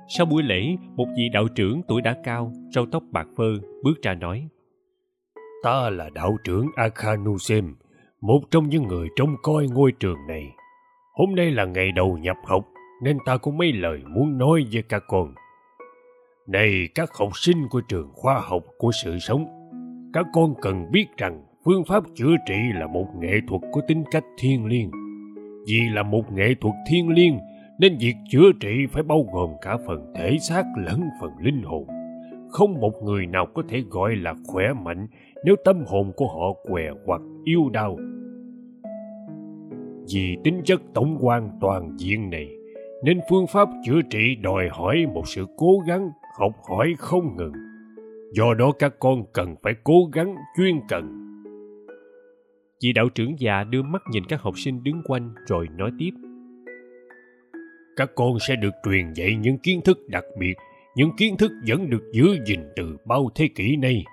Sau buổi lễ, một vị đạo trưởng tuổi đã cao, râu tóc bạc phơ, bước ra nói. Ta là đạo trưởng Akhanusem, một trong những người trông coi ngôi trường này. Hôm nay là ngày đầu nhập học, nên ta có mấy lời muốn nói với các con. Này các học sinh của trường khoa học của sự sống, các con cần biết rằng phương pháp chữa trị là một nghệ thuật có tính cách thiên liêng. Vì là một nghệ thuật thiên liêng, nên việc chữa trị phải bao gồm cả phần thể xác lẫn phần linh hồn. Không một người nào có thể gọi là khỏe mạnh nếu tâm hồn của họ què hoặc yêu đau. Vì tính chất tổng quan toàn diện này, nên phương pháp chữa trị đòi hỏi một sự cố gắng, học hỏi không ngừng. Do đó các con cần phải cố gắng chuyên cần vị đạo trưởng già đưa mắt nhìn các học sinh đứng quanh rồi nói tiếp. Các con sẽ được truyền dạy những kiến thức đặc biệt, những kiến thức vẫn được giữ gìn từ bao thế kỷ nay,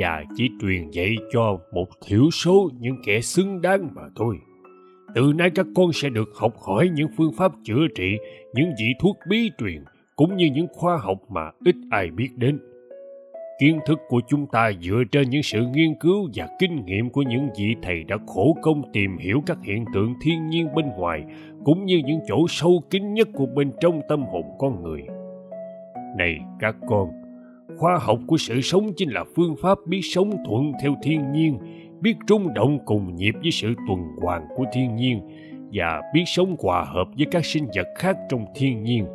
và chỉ truyền dạy cho một thiểu số những kẻ xứng đáng mà thôi. Từ nay các con sẽ được học hỏi những phương pháp chữa trị, những vị thuốc bí truyền, cũng như những khoa học mà ít ai biết đến kiến thức của chúng ta dựa trên những sự nghiên cứu và kinh nghiệm của những vị thầy đã khổ công tìm hiểu các hiện tượng thiên nhiên bên ngoài, cũng như những chỗ sâu kín nhất của bên trong tâm hồn con người. Này các con, khoa học của sự sống chính là phương pháp biết sống thuận theo thiên nhiên, biết rung động cùng nhịp với sự tuần hoàn của thiên nhiên, và biết sống hòa hợp với các sinh vật khác trong thiên nhiên.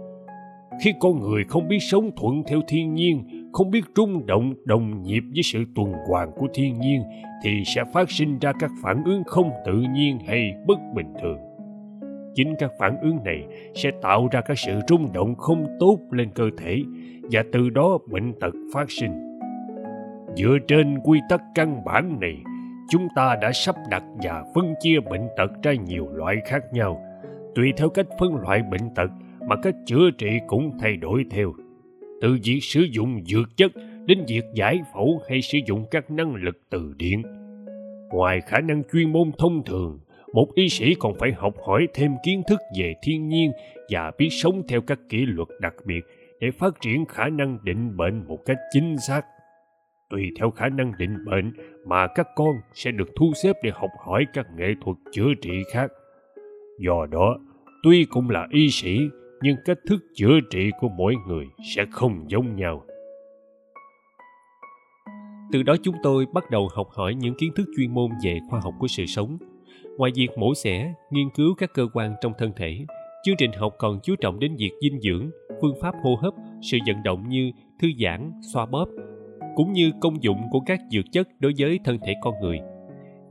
Khi con người không biết sống thuận theo thiên nhiên không biết rung động đồng nhịp với sự tuần hoàn của thiên nhiên thì sẽ phát sinh ra các phản ứng không tự nhiên hay bất bình thường. Chính các phản ứng này sẽ tạo ra các sự rung động không tốt lên cơ thể và từ đó bệnh tật phát sinh. Dựa trên quy tắc căn bản này, chúng ta đã sắp đặt và phân chia bệnh tật ra nhiều loại khác nhau. Tùy theo cách phân loại bệnh tật mà cách chữa trị cũng thay đổi theo từ việc sử dụng dược chất đến việc giải phẫu hay sử dụng các năng lực từ điện ngoài khả năng chuyên môn thông thường, một y sĩ còn phải học hỏi thêm kiến thức về thiên nhiên và biết sống theo các kỷ luật đặc biệt để phát triển khả năng định bệnh một cách chính xác. Tùy theo khả năng định bệnh mà các con sẽ được thu xếp để học hỏi các nghệ thuật chữa trị khác. Do đó, tuy cũng là y sĩ nhưng cách thức chữa trị của mỗi người sẽ không giống nhau. Từ đó chúng tôi bắt đầu học hỏi những kiến thức chuyên môn về khoa học của sự sống. Ngoài việc mổ xẻ, nghiên cứu các cơ quan trong thân thể, chương trình học còn chú trọng đến việc dinh dưỡng, phương pháp hô hấp, sự vận động như thư giãn, xoa bóp, cũng như công dụng của các dược chất đối với thân thể con người.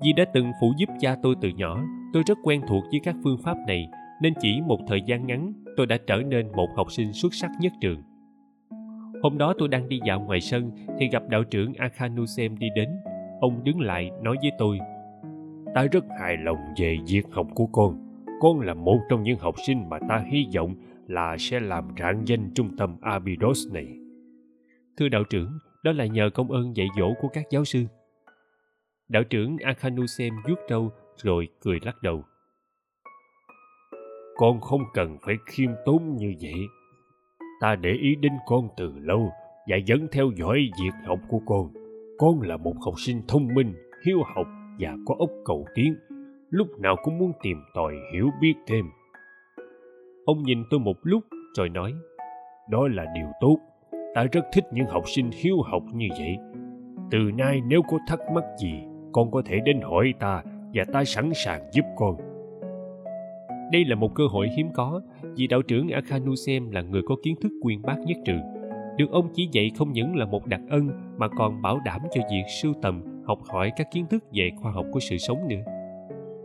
Vì đã từng phụ giúp cha tôi từ nhỏ, tôi rất quen thuộc với các phương pháp này, nên chỉ một thời gian ngắn tôi đã trở nên một học sinh xuất sắc nhất trường. Hôm đó tôi đang đi dạo ngoài sân thì gặp đạo trưởng akhanusem đi đến. Ông đứng lại nói với tôi, ta rất hài lòng về việc học của con. Con là một trong những học sinh mà ta hy vọng là sẽ làm rạng danh trung tâm abydos này. Thưa đạo trưởng, đó là nhờ công ơn dạy dỗ của các giáo sư. Đạo trưởng akhanusem vuốt râu rồi cười lắc đầu con không cần phải khiêm tốn như vậy. Ta để ý đến con từ lâu và vẫn theo dõi việc học của con. Con là một học sinh thông minh, hiếu học và có óc cầu tiến. Lúc nào cũng muốn tìm tòi hiểu biết thêm. Ông nhìn tôi một lúc rồi nói, đó là điều tốt. Ta rất thích những học sinh hiếu học như vậy. Từ nay nếu có thắc mắc gì, con có thể đến hỏi ta và ta sẵn sàng giúp con đây là một cơ hội hiếm có, vì đạo trưởng akhanusem là người có kiến thức quyên bác nhất trường được ông chỉ dạy không những là một đặc ân, mà còn bảo đảm cho việc sưu tầm, học hỏi các kiến thức về khoa học của sự sống nữa.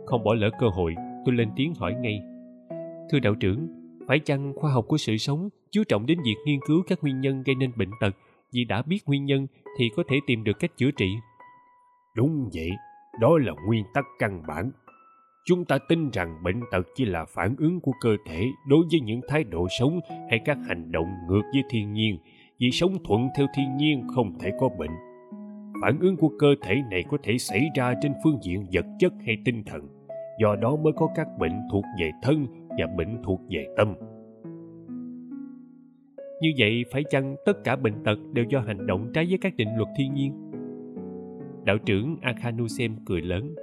Không bỏ lỡ cơ hội, tôi lên tiếng hỏi ngay. Thưa đạo trưởng, phải chăng khoa học của sự sống chú trọng đến việc nghiên cứu các nguyên nhân gây nên bệnh tật? Vì đã biết nguyên nhân thì có thể tìm được cách chữa trị. Đúng vậy, đó là nguyên tắc căn bản chúng ta tin rằng bệnh tật chỉ là phản ứng của cơ thể đối với những thái độ sống hay các hành động ngược với thiên nhiên, vì sống thuận theo thiên nhiên không thể có bệnh. Phản ứng của cơ thể này có thể xảy ra trên phương diện vật chất hay tinh thần, do đó mới có các bệnh thuộc về thân và bệnh thuộc về tâm. Như vậy, phải chăng tất cả bệnh tật đều do hành động trái với các định luật thiên nhiên? Đạo trưởng akhanusem cười lớn.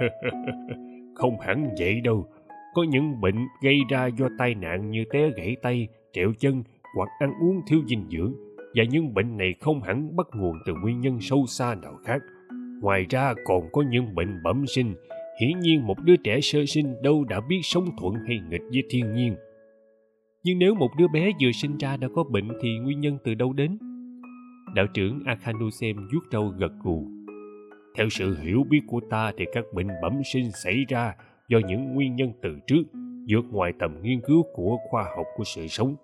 không hẳn vậy đâu. Có những bệnh gây ra do tai nạn như té gãy tay, trẹo chân hoặc ăn uống thiếu dinh dưỡng. Và những bệnh này không hẳn bắt nguồn từ nguyên nhân sâu xa nào khác. Ngoài ra còn có những bệnh bẩm sinh. Hiển nhiên một đứa trẻ sơ sinh đâu đã biết sống thuận hay nghịch với thiên nhiên. Nhưng nếu một đứa bé vừa sinh ra đã có bệnh thì nguyên nhân từ đâu đến? Đạo trưởng akhanusem vuốt râu gật gù theo sự hiểu biết của ta thì các bệnh bẩm sinh xảy ra do những nguyên nhân từ trước, vượt ngoài tầm nghiên cứu của khoa học của sự sống.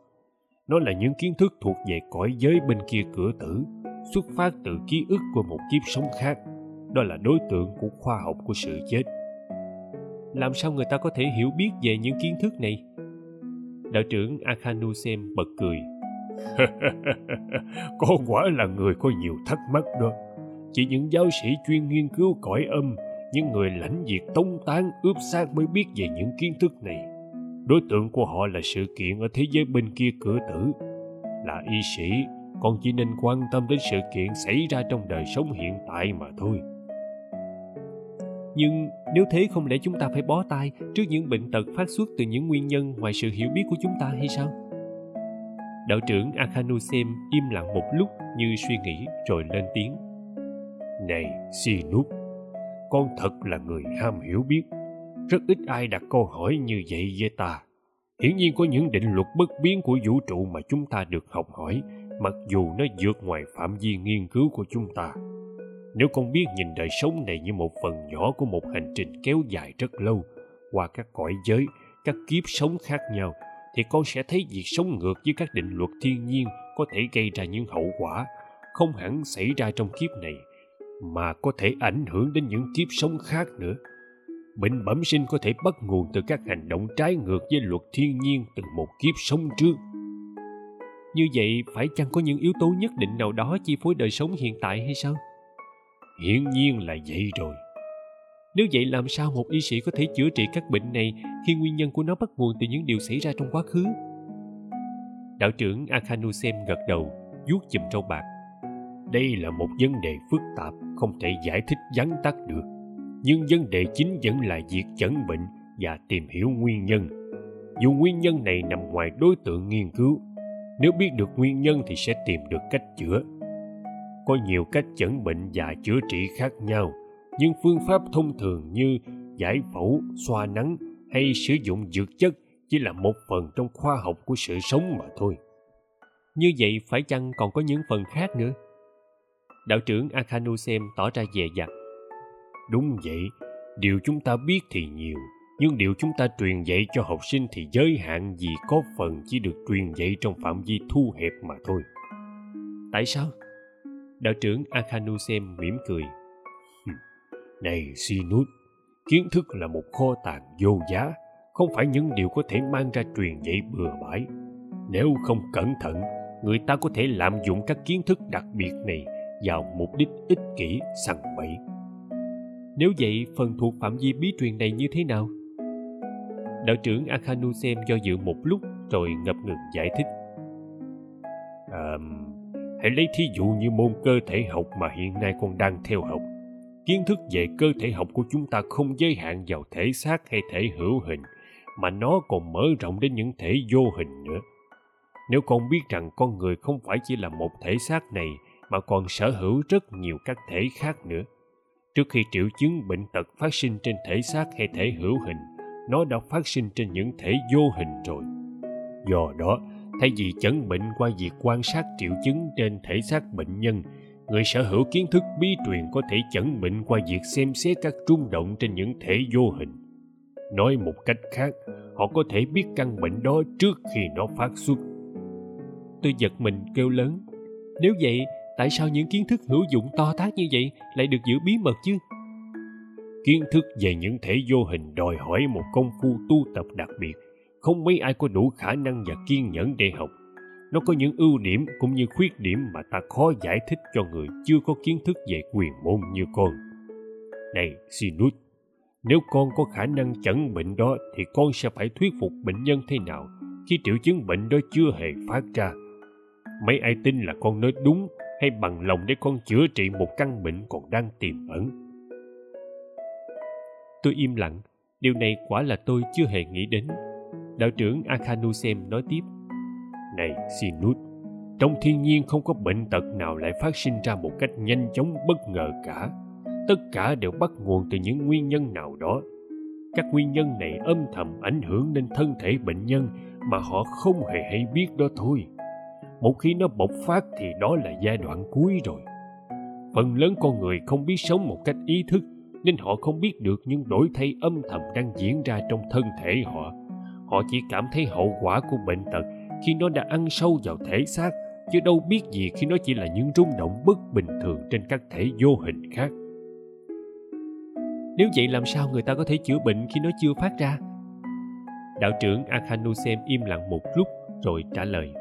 Nó là những kiến thức thuộc về cõi giới bên kia cửa tử, xuất phát từ ký ức của một kiếp sống khác. Đó là đối tượng của khoa học của sự chết. Làm sao người ta có thể hiểu biết về những kiến thức này? Đạo trưởng akhanusem bật cười. cười con quả là người có nhiều thắc mắc đó chỉ những giáo sĩ chuyên nghiên cứu cõi âm, những người lãnh việc tống tán ướp xác mới biết về những kiến thức này. Đối tượng của họ là sự kiện ở thế giới bên kia cửa tử. Là y sĩ, con chỉ nên quan tâm đến sự kiện xảy ra trong đời sống hiện tại mà thôi. Nhưng nếu thế không lẽ chúng ta phải bó tay trước những bệnh tật phát xuất từ những nguyên nhân ngoài sự hiểu biết của chúng ta hay sao? Đạo trưởng akhanusem im lặng một lúc như suy nghĩ rồi lên tiếng này sinus con thật là người ham hiểu biết. Rất ít ai đặt câu hỏi như vậy với ta. Hiển nhiên có những định luật bất biến của vũ trụ mà chúng ta được học hỏi, mặc dù nó vượt ngoài phạm vi nghiên cứu của chúng ta. Nếu con biết nhìn đời sống này như một phần nhỏ của một hành trình kéo dài rất lâu, qua các cõi giới, các kiếp sống khác nhau, thì con sẽ thấy việc sống ngược với các định luật thiên nhiên có thể gây ra những hậu quả không hẳn xảy ra trong kiếp này mà có thể ảnh hưởng đến những kiếp sống khác nữa. Bệnh bẩm sinh có thể bắt nguồn từ các hành động trái ngược với luật thiên nhiên từ một kiếp sống trước. Như vậy, phải chăng có những yếu tố nhất định nào đó chi phối đời sống hiện tại hay sao? Hiển nhiên là vậy rồi. Nếu vậy, làm sao một y sĩ có thể chữa trị các bệnh này khi nguyên nhân của nó bắt nguồn từ những điều xảy ra trong quá khứ? Đạo trưởng akhanusem gật đầu, vuốt chùm trâu bạc đây là một vấn đề phức tạp, không thể giải thích vắn tắt được. Nhưng vấn đề chính vẫn là việc chẩn bệnh và tìm hiểu nguyên nhân. Dù nguyên nhân này nằm ngoài đối tượng nghiên cứu, nếu biết được nguyên nhân thì sẽ tìm được cách chữa. Có nhiều cách chẩn bệnh và chữa trị khác nhau, nhưng phương pháp thông thường như giải phẫu, xoa nắng hay sử dụng dược chất chỉ là một phần trong khoa học của sự sống mà thôi. Như vậy phải chăng còn có những phần khác nữa? Đạo trưởng akhanusem tỏ ra dè dặt. Đúng vậy, điều chúng ta biết thì nhiều, nhưng điều chúng ta truyền dạy cho học sinh thì giới hạn vì có phần chỉ được truyền dạy trong phạm vi thu hẹp mà thôi. Tại sao? Đạo trưởng akhanusem mỉm cười. Này sinut, kiến thức là một kho tàng vô giá, không phải những điều có thể mang ra truyền dạy bừa bãi. Nếu không cẩn thận, người ta có thể lạm dụng các kiến thức đặc biệt này vào mục đích ích kỷ sằng bậy. Nếu vậy phần thuộc phạm vi bí truyền này như thế nào? Đạo trưởng akhanusem do dự một lúc rồi ngập ngừng giải thích. À, hãy lấy thí dụ như môn cơ thể học mà hiện nay con đang theo học. Kiến thức về cơ thể học của chúng ta không giới hạn vào thể xác hay thể hữu hình mà nó còn mở rộng đến những thể vô hình nữa. Nếu con biết rằng con người không phải chỉ là một thể xác này mà còn sở hữu rất nhiều các thể khác nữa. Trước khi triệu chứng bệnh tật phát sinh trên thể xác hay thể hữu hình, nó đã phát sinh trên những thể vô hình rồi. Do đó, thay vì chẩn bệnh qua việc quan sát triệu chứng trên thể xác bệnh nhân, người sở hữu kiến thức bí truyền có thể chẩn bệnh qua việc xem xét các rung động trên những thể vô hình. Nói một cách khác, họ có thể biết căn bệnh đó trước khi nó phát xuất. Tôi giật mình kêu lớn, nếu vậy tại sao những kiến thức hữu dụng to tát như vậy lại được giữ bí mật chứ? Kiến thức về những thể vô hình đòi hỏi một công phu tu tập đặc biệt. Không mấy ai có đủ khả năng và kiên nhẫn để học. Nó có những ưu điểm cũng như khuyết điểm mà ta khó giải thích cho người chưa có kiến thức về quyền môn như con. Này sinus nếu con có khả năng chẩn bệnh đó thì con sẽ phải thuyết phục bệnh nhân thế nào khi triệu chứng bệnh đó chưa hề phát ra? Mấy ai tin là con nói đúng hay bằng lòng để con chữa trị một căn bệnh còn đang tiềm ẩn. Tôi im lặng điều này quả là tôi chưa hề nghĩ đến. Đạo trưởng akhanusem nói tiếp này Sinut, trong thiên nhiên không có bệnh tật nào lại phát sinh ra một cách nhanh chóng bất ngờ cả. Tất cả đều bắt nguồn từ những nguyên nhân nào đó. Các nguyên nhân này âm thầm ảnh hưởng đến thân thể bệnh nhân mà họ không hề hay biết đó thôi một khi nó bộc phát thì đó là giai đoạn cuối rồi. Phần lớn con người không biết sống một cách ý thức, nên họ không biết được những đổi thay âm thầm đang diễn ra trong thân thể họ. Họ chỉ cảm thấy hậu quả của bệnh tật khi nó đã ăn sâu vào thể xác, chứ đâu biết gì khi nó chỉ là những rung động bất bình thường trên các thể vô hình khác. Nếu vậy làm sao người ta có thể chữa bệnh khi nó chưa phát ra? Đạo trưởng akhanusem im lặng một lúc rồi trả lời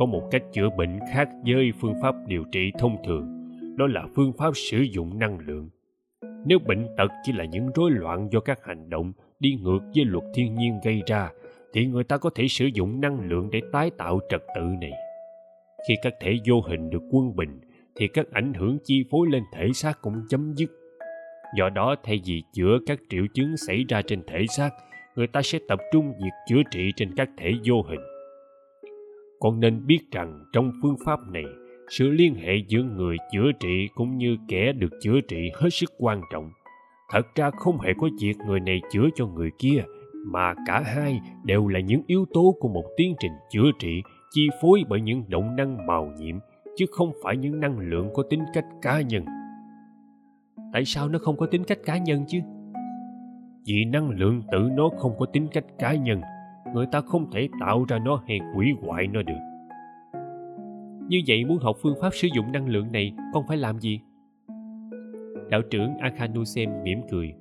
có một cách chữa bệnh khác với phương pháp điều trị thông thường, đó là phương pháp sử dụng năng lượng. Nếu bệnh tật chỉ là những rối loạn do các hành động đi ngược với luật thiên nhiên gây ra, thì người ta có thể sử dụng năng lượng để tái tạo trật tự này. Khi các thể vô hình được quân bình, thì các ảnh hưởng chi phối lên thể xác cũng chấm dứt. Do đó, thay vì chữa các triệu chứng xảy ra trên thể xác, người ta sẽ tập trung việc chữa trị trên các thể vô hình con nên biết rằng trong phương pháp này, sự liên hệ giữa người chữa trị cũng như kẻ được chữa trị hết sức quan trọng. Thật ra không hề có việc người này chữa cho người kia, mà cả hai đều là những yếu tố của một tiến trình chữa trị chi phối bởi những động năng màu nhiệm, chứ không phải những năng lượng có tính cách cá nhân. Tại sao nó không có tính cách cá nhân chứ? Vì năng lượng tự nó không có tính cách cá nhân người ta không thể tạo ra nó hay hủy hoại nó được. Như vậy muốn học phương pháp sử dụng năng lượng này, con phải làm gì? Đạo trưởng akhanusem mỉm cười.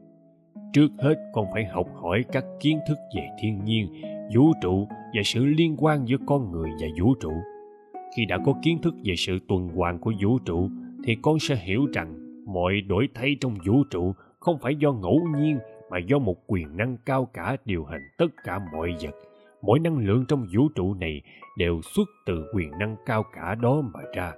Trước hết, con phải học hỏi các kiến thức về thiên nhiên, vũ trụ và sự liên quan giữa con người và vũ trụ. Khi đã có kiến thức về sự tuần hoàn của vũ trụ, thì con sẽ hiểu rằng mọi đổi thay trong vũ trụ không phải do ngẫu nhiên mà do một quyền năng cao cả điều hành tất cả mọi vật. Mỗi năng lượng trong vũ trụ này đều xuất từ quyền năng cao cả đó mà ra.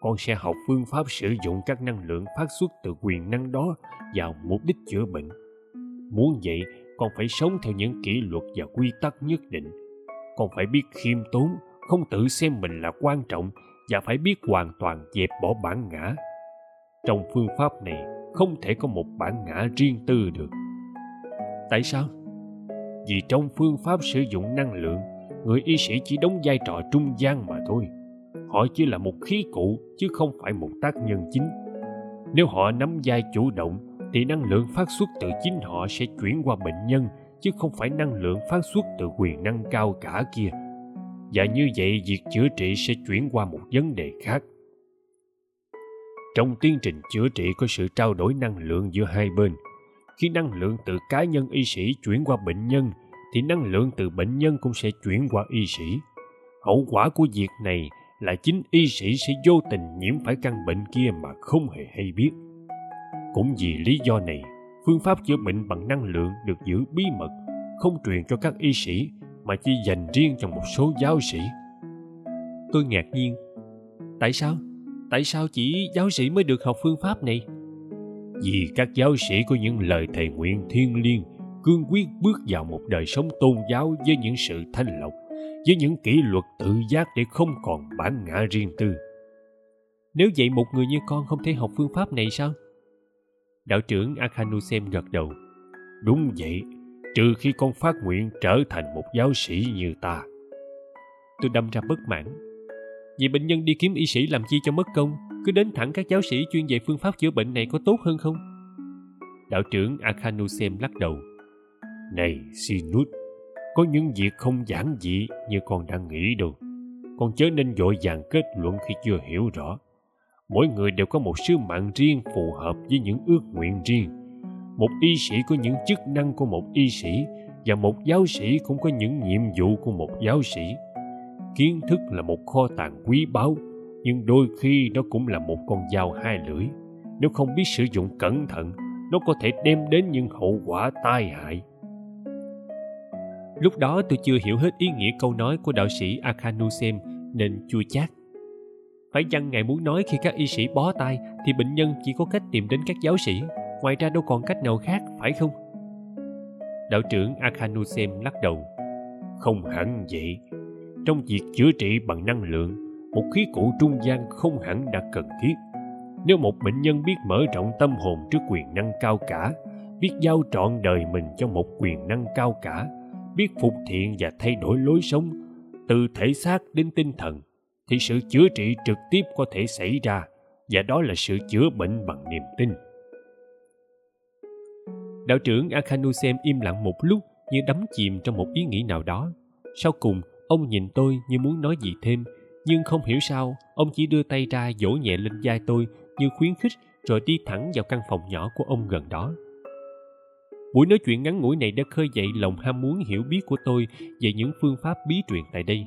Con sẽ học phương pháp sử dụng các năng lượng phát xuất từ quyền năng đó vào mục đích chữa bệnh. Muốn vậy, con phải sống theo những kỷ luật và quy tắc nhất định. Con phải biết khiêm tốn, không tự xem mình là quan trọng và phải biết hoàn toàn dẹp bỏ bản ngã trong phương pháp này, không thể có một bản ngã riêng tư được. Tại sao? Vì trong phương pháp sử dụng năng lượng, người y sĩ chỉ đóng vai trò trung gian mà thôi. Họ chỉ là một khí cụ, chứ không phải một tác nhân chính. Nếu họ nắm vai chủ động, thì năng lượng phát xuất từ chính họ sẽ chuyển qua bệnh nhân, chứ không phải năng lượng phát xuất từ quyền năng cao cả kia. Và như vậy, việc chữa trị sẽ chuyển qua một vấn đề khác trong tiến trình chữa trị có sự trao đổi năng lượng giữa hai bên. Khi năng lượng từ cá nhân y sĩ chuyển qua bệnh nhân, thì năng lượng từ bệnh nhân cũng sẽ chuyển qua y sĩ. Hậu quả của việc này là chính y sĩ sẽ vô tình nhiễm phải căn bệnh kia mà không hề hay biết. Cũng vì lý do này, phương pháp chữa bệnh bằng năng lượng được giữ bí mật, không truyền cho các y sĩ, mà chỉ dành riêng cho một số giáo sĩ. Tôi ngạc nhiên. Tại sao? Tại sao chỉ giáo sĩ mới được học phương pháp này? Vì các giáo sĩ có những lời thề nguyện thiêng liêng, cương quyết bước vào một đời sống tôn giáo với những sự thanh lọc, với những kỷ luật tự giác để không còn bản ngã riêng tư. Nếu vậy một người như con không thể học phương pháp này sao? Đạo trưởng akhanusem gật đầu. Đúng vậy, trừ khi con phát nguyện trở thành một giáo sĩ như ta. Tôi đâm ra bất mãn vì bệnh nhân đi kiếm y sĩ làm chi cho mất công, cứ đến thẳng các giáo sĩ chuyên về phương pháp chữa bệnh này có tốt hơn không? Đạo trưởng akhanusem lắc đầu. Này, sinut, có những việc không giản dị như con đang nghĩ đâu. Con chớ nên vội vàng kết luận khi chưa hiểu rõ. Mỗi người đều có một sứ mạng riêng phù hợp với những ước nguyện riêng. Một y sĩ có những chức năng của một y sĩ và một giáo sĩ cũng có những nhiệm vụ của một giáo sĩ kiến thức là một kho tàng quý báu, nhưng đôi khi nó cũng là một con dao hai lưỡi. Nếu không biết sử dụng cẩn thận, nó có thể đem đến những hậu quả tai hại. Lúc đó tôi chưa hiểu hết ý nghĩa câu nói của đạo sĩ akhanusem nên chua chát. Phải chăng ngài muốn nói khi các y sĩ bó tay thì bệnh nhân chỉ có cách tìm đến các giáo sĩ, ngoài ra đâu còn cách nào khác, phải không? Đạo trưởng akhanusem lắc đầu. Không hẳn vậy trong việc chữa trị bằng năng lượng, một khí cụ trung gian không hẳn đã cần thiết. Nếu một bệnh nhân biết mở rộng tâm hồn trước quyền năng cao cả, biết giao trọn đời mình cho một quyền năng cao cả, biết phục thiện và thay đổi lối sống, từ thể xác đến tinh thần, thì sự chữa trị trực tiếp có thể xảy ra, và đó là sự chữa bệnh bằng niềm tin. Đạo trưởng akhanusem im lặng một lúc như đắm chìm trong một ý nghĩ nào đó. Sau cùng ông nhìn tôi như muốn nói gì thêm, nhưng không hiểu sao, ông chỉ đưa tay ra vỗ nhẹ lên vai tôi như khuyến khích rồi đi thẳng vào căn phòng nhỏ của ông gần đó. Buổi nói chuyện ngắn ngủi này đã khơi dậy lòng ham muốn hiểu biết của tôi về những phương pháp bí truyền tại đây.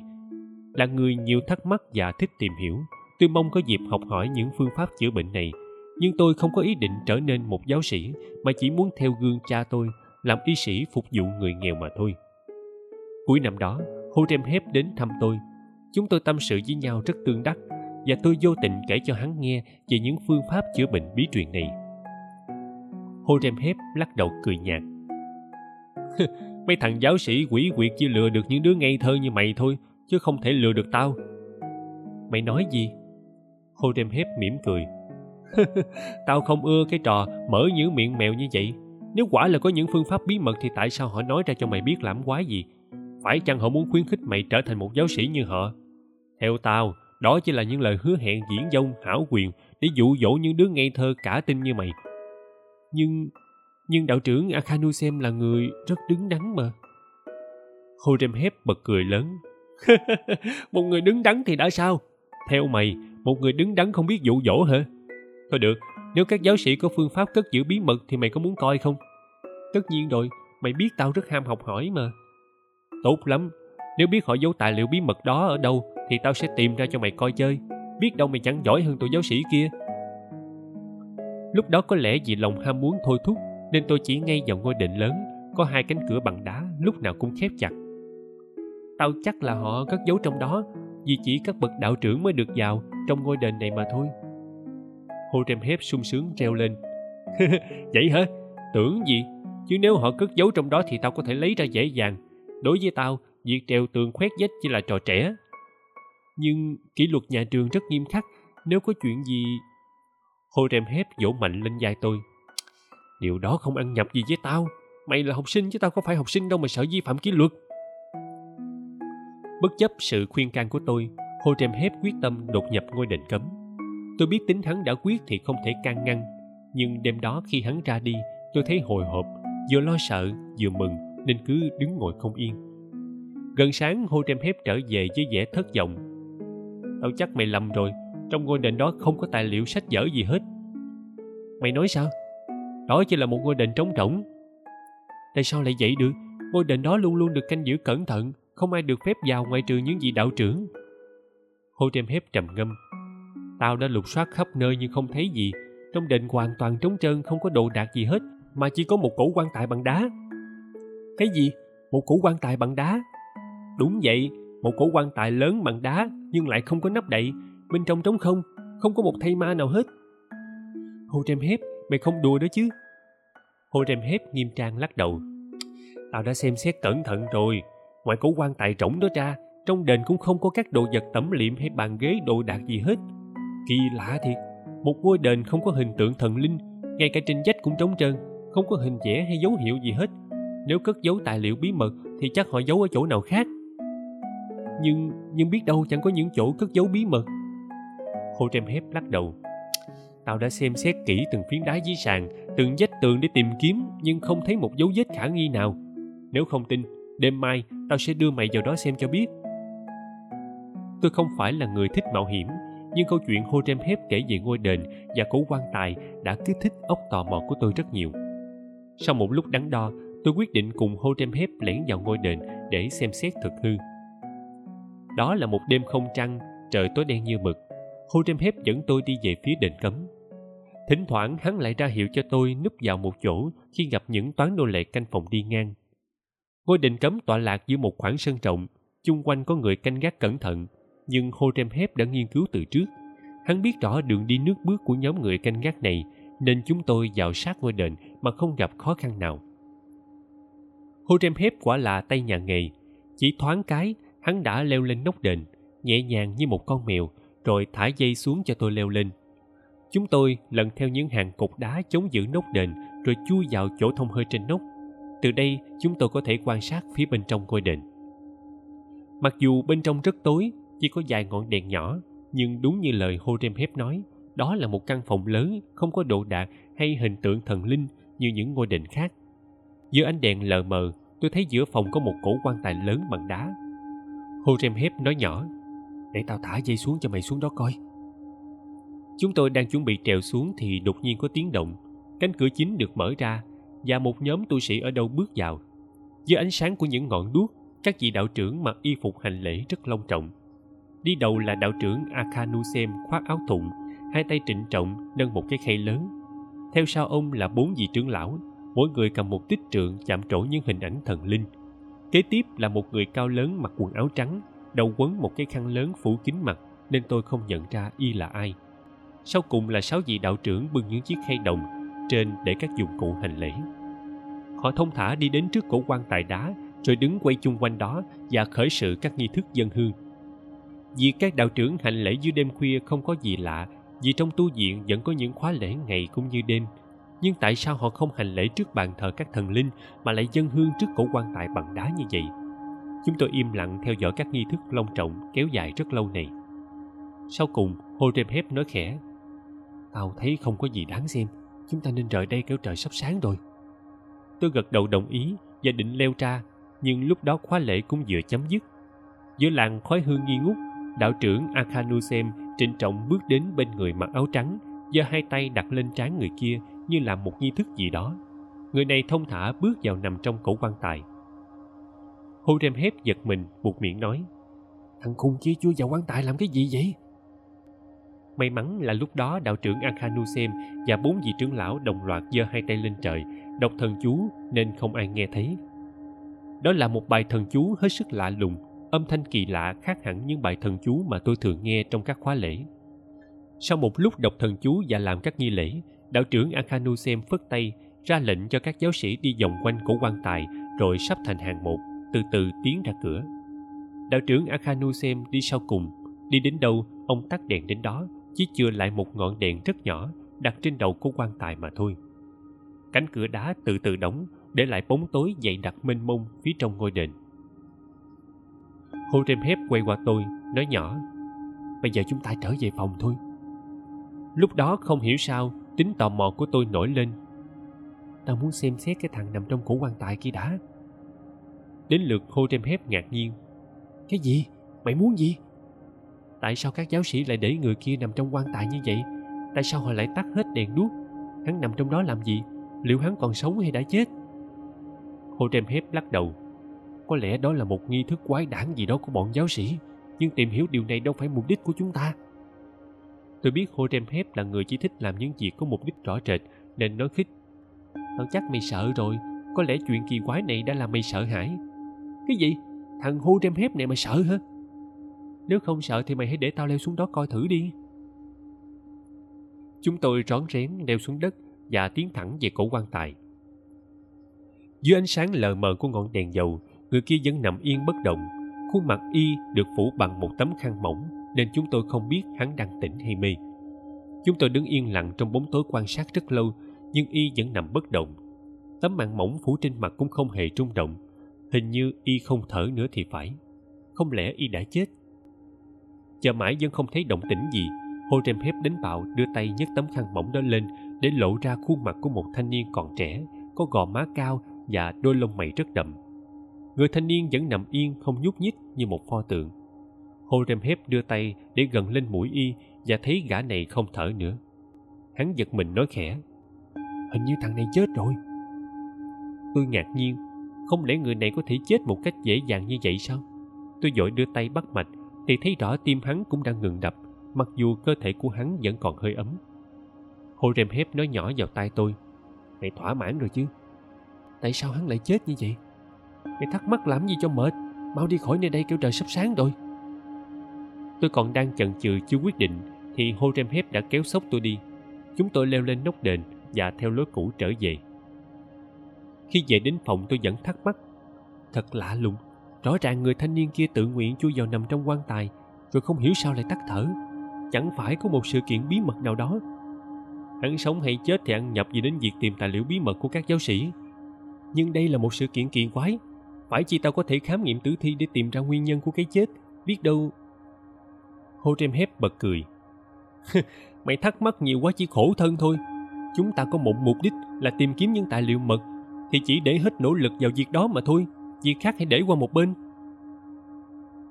Là người nhiều thắc mắc và thích tìm hiểu, tôi mong có dịp học hỏi những phương pháp chữa bệnh này. Nhưng tôi không có ý định trở nên một giáo sĩ, mà chỉ muốn theo gương cha tôi, làm y sĩ phục vụ người nghèo mà thôi. Cuối năm đó Hotep đến thăm tôi. Chúng tôi tâm sự với nhau rất tương đắc, và tôi vô tình kể cho hắn nghe về những phương pháp chữa bệnh bí truyền này. Hotep lắc đầu cười nhạt. Mấy thằng giáo sĩ quỷ quyệt chỉ lừa được những đứa ngây thơ như mày thôi, chứ không thể lừa được tao. Mày nói gì? Hotep mỉm cười. cười tao không ưa cái trò mở những miệng mèo như vậy. Nếu quả là có những phương pháp bí mật thì tại sao họ nói ra cho mày biết làm quái gì? Phải chăng họ muốn khuyến khích mày trở thành một giáo sĩ như họ theo tao đó chỉ là những lời hứa hẹn diễn dông hảo quyền để dụ dỗ những đứa ngây thơ cả tin như mày nhưng nhưng đạo trưởng Akhanusem là người rất đứng đắn mà. Horemheb bật cười lớn. một người đứng đắn thì đã sao? Theo mày, một người đứng đắn không biết dụ dỗ hả? Thôi được, nếu các giáo sĩ có phương pháp cất giữ bí mật thì mày có muốn coi không? Tất nhiên rồi, mày biết tao rất ham học hỏi mà. Tốt lắm, nếu biết họ giấu tài liệu bí mật đó ở đâu thì tao sẽ tìm ra cho mày coi chơi. Biết đâu mày chẳng giỏi hơn tụi giáo sĩ kia. Lúc đó có lẽ vì lòng ham muốn thôi thúc nên tôi chỉ ngay vào ngôi đền lớn có hai cánh cửa bằng đá lúc nào cũng khép chặt. Tao chắc là họ cất giấu trong đó vì chỉ các bậc đạo trưởng mới được vào trong ngôi đền này mà thôi. Hô Trem Hép sung sướng treo lên. Vậy hả? Tưởng gì? Chứ nếu họ cất giấu trong đó thì tao có thể lấy ra dễ dàng. Đối với tao, việc treo tường khoét vách chỉ là trò trẻ. Nhưng kỷ luật nhà trường rất nghiêm khắc. Nếu có chuyện gì... Hô Trem Hép vỗ mạnh lên vai tôi. Điều đó không ăn nhập gì với tao. Mày là học sinh chứ tao có phải học sinh đâu mà sợ vi phạm kỷ luật. Bất chấp sự khuyên can của tôi, Hồ Trem Hép quyết tâm đột nhập ngôi đền cấm. Tôi biết tính hắn đã quyết thì không thể can ngăn, nhưng đêm đó khi hắn ra đi, tôi thấy hồi hộp, vừa lo sợ, vừa mừng nên cứ đứng ngồi không yên. Gần sáng Hôi Trem Hép trở về với vẻ thất vọng. Tao chắc mày lầm rồi, trong ngôi đền đó không có tài liệu sách vở gì hết. Mày nói sao? Đó chỉ là một ngôi đền trống rỗng. Tại sao lại vậy được? Ngôi đền đó luôn luôn được canh giữ cẩn thận, không ai được phép vào ngoại trừ những vị đạo trưởng. Hô Trem Hép trầm ngâm. Tao đã lục soát khắp nơi nhưng không thấy gì. Trong đền hoàn toàn trống trơn không có đồ đạc gì hết, mà chỉ có một cổ quan tài bằng đá. Cái gì? Một cổ quan tài bằng đá? Đúng vậy, một cổ quan tài lớn bằng đá nhưng lại không có nắp đậy, bên trong trống không, không có một thây ma nào hết. Hồ Trem Hép, mày không đùa đó chứ? Hồ Trem Hép nghiêm trang lắc đầu. Tao đã xem xét cẩn thận rồi, ngoài cổ quan tài trống đó ra trong đền cũng không có các đồ vật tẩm liệm hay bàn ghế đồ đạc gì hết kỳ lạ thiệt một ngôi đền không có hình tượng thần linh ngay cả trên vách cũng trống trơn không có hình vẽ hay dấu hiệu gì hết nếu cất giấu tài liệu bí mật thì chắc họ giấu ở chỗ nào khác. Nhưng nhưng biết đâu chẳng có những chỗ cất giấu bí mật. Hồ trem hép lắc đầu. Tao đã xem xét kỹ từng phiến đá dưới sàn, từng vách tường để tìm kiếm, nhưng không thấy một dấu vết khả nghi nào. Nếu không tin, đêm mai tao sẽ đưa mày vào đó xem cho biết. Tôi không phải là người thích mạo hiểm, nhưng câu chuyện hô trem hép kể về ngôi đền và cổ quan tài đã kích thích ốc tò mò của tôi rất nhiều. Sau một lúc đắn đo tôi quyết định cùng hô trem hép lẻn vào ngôi đền để xem xét thực hư đó là một đêm không trăng trời tối đen như mực hô trem hép dẫn tôi đi về phía đền cấm thỉnh thoảng hắn lại ra hiệu cho tôi núp vào một chỗ khi gặp những toán nô lệ canh phòng đi ngang ngôi đền cấm tọa lạc giữa một khoảng sân rộng chung quanh có người canh gác cẩn thận nhưng Hồ Trem Hép đã nghiên cứu từ trước. Hắn biết rõ đường đi nước bước của nhóm người canh gác này, nên chúng tôi vào sát ngôi đền mà không gặp khó khăn nào. Hồ Trem Hép quả là tay nhà nghề. Chỉ thoáng cái, hắn đã leo lên nóc đền, nhẹ nhàng như một con mèo, rồi thả dây xuống cho tôi leo lên. Chúng tôi lần theo những hàng cột đá chống giữ nóc đền, rồi chui vào chỗ thông hơi trên nóc. Từ đây, chúng tôi có thể quan sát phía bên trong ngôi đền. Mặc dù bên trong rất tối, chỉ có vài ngọn đèn nhỏ nhưng đúng như lời hô rem hép nói đó là một căn phòng lớn không có đồ đạc hay hình tượng thần linh như những ngôi đền khác giữa ánh đèn lờ mờ tôi thấy giữa phòng có một cổ quan tài lớn bằng đá. Hô rem hép nói nhỏ để tao thả dây xuống cho mày xuống đó coi. Chúng tôi đang chuẩn bị trèo xuống thì đột nhiên có tiếng động. Cánh cửa chính được mở ra và một nhóm tu sĩ ở đâu bước vào. Dưới ánh sáng của những ngọn đuốc các vị đạo trưởng mặc y phục hành lễ rất long trọng. Đi đầu là đạo trưởng Akhanusem khoác áo thụng, hai tay trịnh trọng nâng một cái khay lớn. Theo sau ông là bốn vị trưởng lão, mỗi người cầm một tích trượng chạm trổ những hình ảnh thần linh. Kế tiếp là một người cao lớn mặc quần áo trắng, đầu quấn một cái khăn lớn phủ kín mặt nên tôi không nhận ra y là ai. Sau cùng là sáu vị đạo trưởng bưng những chiếc khay đồng, trên để các dụng cụ hành lễ. Họ thông thả đi đến trước cổ quan tài đá, rồi đứng quay chung quanh đó và khởi sự các nghi thức dân hương Việc các đạo trưởng hành lễ dưới đêm khuya không có gì lạ, vì trong tu viện vẫn có những khóa lễ ngày cũng như đêm. Nhưng tại sao họ không hành lễ trước bàn thờ các thần linh mà lại dân hương trước cổ quan tài bằng đá như vậy? Chúng tôi im lặng theo dõi các nghi thức long trọng kéo dài rất lâu này. Sau cùng, Horemheb nói khẽ. Tao thấy không có gì đáng xem. Chúng ta nên rời đây kéo trời sắp sáng rồi. tôi gật đầu đồng ý và định leo ra nhưng lúc đó khóa lễ cũng vừa chấm dứt giữa làng khói hương nghi ngút đạo trưởng akhanusem trịnh trọng bước đến bên người mặc áo trắng giơ hai tay đặt lên trán người kia như làm một nghi thức gì đó. Người này thông thả bước vào nằm trong cổ quan tài. Hô rem hép giật mình, buộc miệng nói, thằng khùng kia chui vào quan tài làm cái gì vậy? May mắn là lúc đó đạo trưởng akhanusem và bốn vị trưởng lão đồng loạt giơ hai tay lên trời đọc thần chú nên không ai nghe thấy. Đó là một bài thần chú hết sức lạ lùng, âm thanh kỳ lạ khác hẳn những bài thần chú mà tôi thường nghe trong các khóa lễ. Sau một lúc đọc thần chú và làm các nghi lễ đạo trưởng akhanusem phất tay, ra lệnh cho các giáo sĩ đi vòng quanh cổ quan tài, rồi sắp thành hàng một, từ từ tiến ra cửa. Đạo trưởng akhanusem đi sau cùng, đi đến đâu, ông tắt đèn đến đó, chỉ chừa lại một ngọn đèn rất nhỏ, đặt trên đầu của quan tài mà thôi. Cánh cửa đá từ từ đóng, để lại bóng tối dày đặc mênh mông phía trong ngôi đền. Hô quay qua tôi, nói nhỏ, bây giờ chúng ta trở về phòng thôi. Lúc đó không hiểu sao tính tò mò của tôi nổi lên. Tao muốn xem xét cái thằng nằm trong cổ quan tài kia đã. Đến lượt khô trem hép ngạc nhiên. Cái gì? Mày muốn gì? Tại sao các giáo sĩ lại để người kia nằm trong quan tài như vậy? Tại sao họ lại tắt hết đèn đuốc? Hắn nằm trong đó làm gì? Liệu hắn còn sống hay đã chết? Khô trem hép lắc đầu. Có lẽ đó là một nghi thức quái đản gì đó của bọn giáo sĩ, nhưng tìm hiểu điều này đâu phải mục đích của chúng ta tôi biết hô trem hép là người chỉ thích làm những việc có mục đích rõ rệt, nên nói khích. Tao chắc mày sợ rồi. Có lẽ chuyện kỳ quái này đã làm mày sợ hãi. Cái gì? Thằng hô trem hép này mày sợ hả? Nếu không sợ thì mày hãy để tao leo xuống đó coi thử đi. Chúng tôi rón rén leo xuống đất và tiến thẳng về cổ quan tài. Dưới ánh sáng lờ mờ của ngọn đèn dầu, người kia vẫn nằm yên bất động. Khuôn mặt y được phủ bằng một tấm khăn mỏng nên chúng tôi không biết hắn đang tỉnh hay mê. Chúng tôi đứng yên lặng trong bóng tối quan sát rất lâu, nhưng y vẫn nằm bất động. Tấm màn mỏng phủ trên mặt cũng không hề rung động. Hình như y không thở nữa thì phải. Không lẽ y đã chết? Chờ mãi vẫn không thấy động tĩnh gì hô rem hép đến bạo đưa tay nhấc tấm khăn mỏng đó lên để lộ ra khuôn mặt của một thanh niên còn trẻ, có gò má cao và đôi lông mày rất đậm. Người thanh niên vẫn nằm yên không nhúc nhích như một pho tượng. Horem rem hép đưa tay để gần lên mũi y và thấy gã này không thở nữa. Hắn giật mình nói khẽ, hình như thằng này chết rồi. Tôi ngạc nhiên, không lẽ người này có thể chết một cách dễ dàng như vậy sao? Tôi vội đưa tay bắt mạch thì thấy rõ tim hắn cũng đang ngừng đập, mặc dù cơ thể của hắn vẫn còn hơi ấm. Horem rem hép nói nhỏ vào tai tôi, mày thỏa mãn rồi chứ? Tại sao hắn lại chết như vậy? Mày thắc mắc làm gì cho mệt? Mau đi khỏi nơi đây kêu trời sắp sáng rồi tôi còn đang chần chừ chưa quyết định, thì hô rem hép đã kéo sốc tôi đi. Chúng tôi leo lên nóc đền và theo lối cũ trở về. Khi về đến phòng tôi vẫn thắc mắc, thật lạ lùng, rõ ràng người thanh niên kia tự nguyện chui vào nằm trong quan tài, rồi không hiểu sao lại tắt thở. Chẳng phải có một sự kiện bí mật nào đó. Hắn sống hay chết thì ăn nhập gì đến việc tìm tài liệu bí mật của các giáo sĩ. Nhưng đây là một sự kiện kỳ quái. Phải chi tao có thể khám nghiệm tử thi để tìm ra nguyên nhân của cái chết? Biết đâu hô trem hép bật cười. cười mày thắc mắc nhiều quá chỉ khổ thân thôi. Chúng ta có một mục đích là tìm kiếm những tài liệu mật, thì chỉ để hết nỗ lực vào việc đó mà thôi. Việc khác hãy để qua một bên.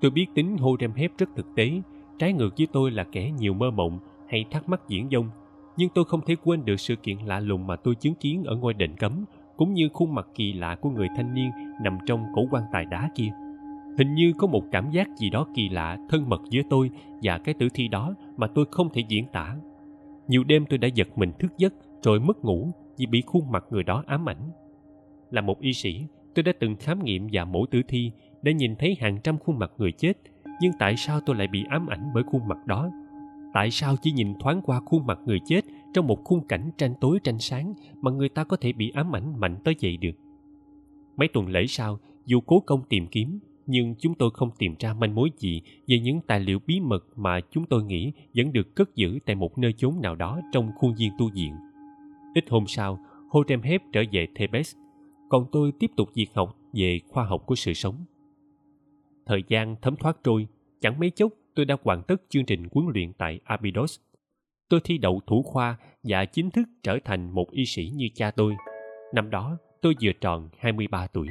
Tôi biết tính hô rem hép rất thực tế. Trái ngược với tôi là kẻ nhiều mơ mộng, hay thắc mắc diễn dông nhưng tôi không thể quên được sự kiện lạ lùng mà tôi chứng kiến ở ngôi đền cấm, cũng như khuôn mặt kỳ lạ của người thanh niên nằm trong cổ quan tài đá kia hình như có một cảm giác gì đó kỳ lạ thân mật giữa tôi và cái tử thi đó mà tôi không thể diễn tả. Nhiều đêm tôi đã giật mình thức giấc rồi mất ngủ vì bị khuôn mặt người đó ám ảnh. Là một y sĩ, tôi đã từng khám nghiệm và mổ tử thi để nhìn thấy hàng trăm khuôn mặt người chết, nhưng tại sao tôi lại bị ám ảnh bởi khuôn mặt đó? Tại sao chỉ nhìn thoáng qua khuôn mặt người chết trong một khung cảnh tranh tối tranh sáng mà người ta có thể bị ám ảnh mạnh tới vậy được? Mấy tuần lễ sau, dù cố công tìm kiếm nhưng chúng tôi không tìm ra manh mối gì về những tài liệu bí mật mà chúng tôi nghĩ vẫn được cất giữ tại một nơi chốn nào đó trong khuôn viên tu viện. Ít hôm sau, Hotemheb trở về Thebes, còn tôi tiếp tục việc học về khoa học của sự sống. Thời gian thấm thoát trôi, chẳng mấy chốc tôi đã hoàn tất chương trình huấn luyện tại Abydos. Tôi thi đậu thủ khoa và chính thức trở thành một y sĩ như cha tôi. Năm đó, tôi vừa tròn 23 tuổi.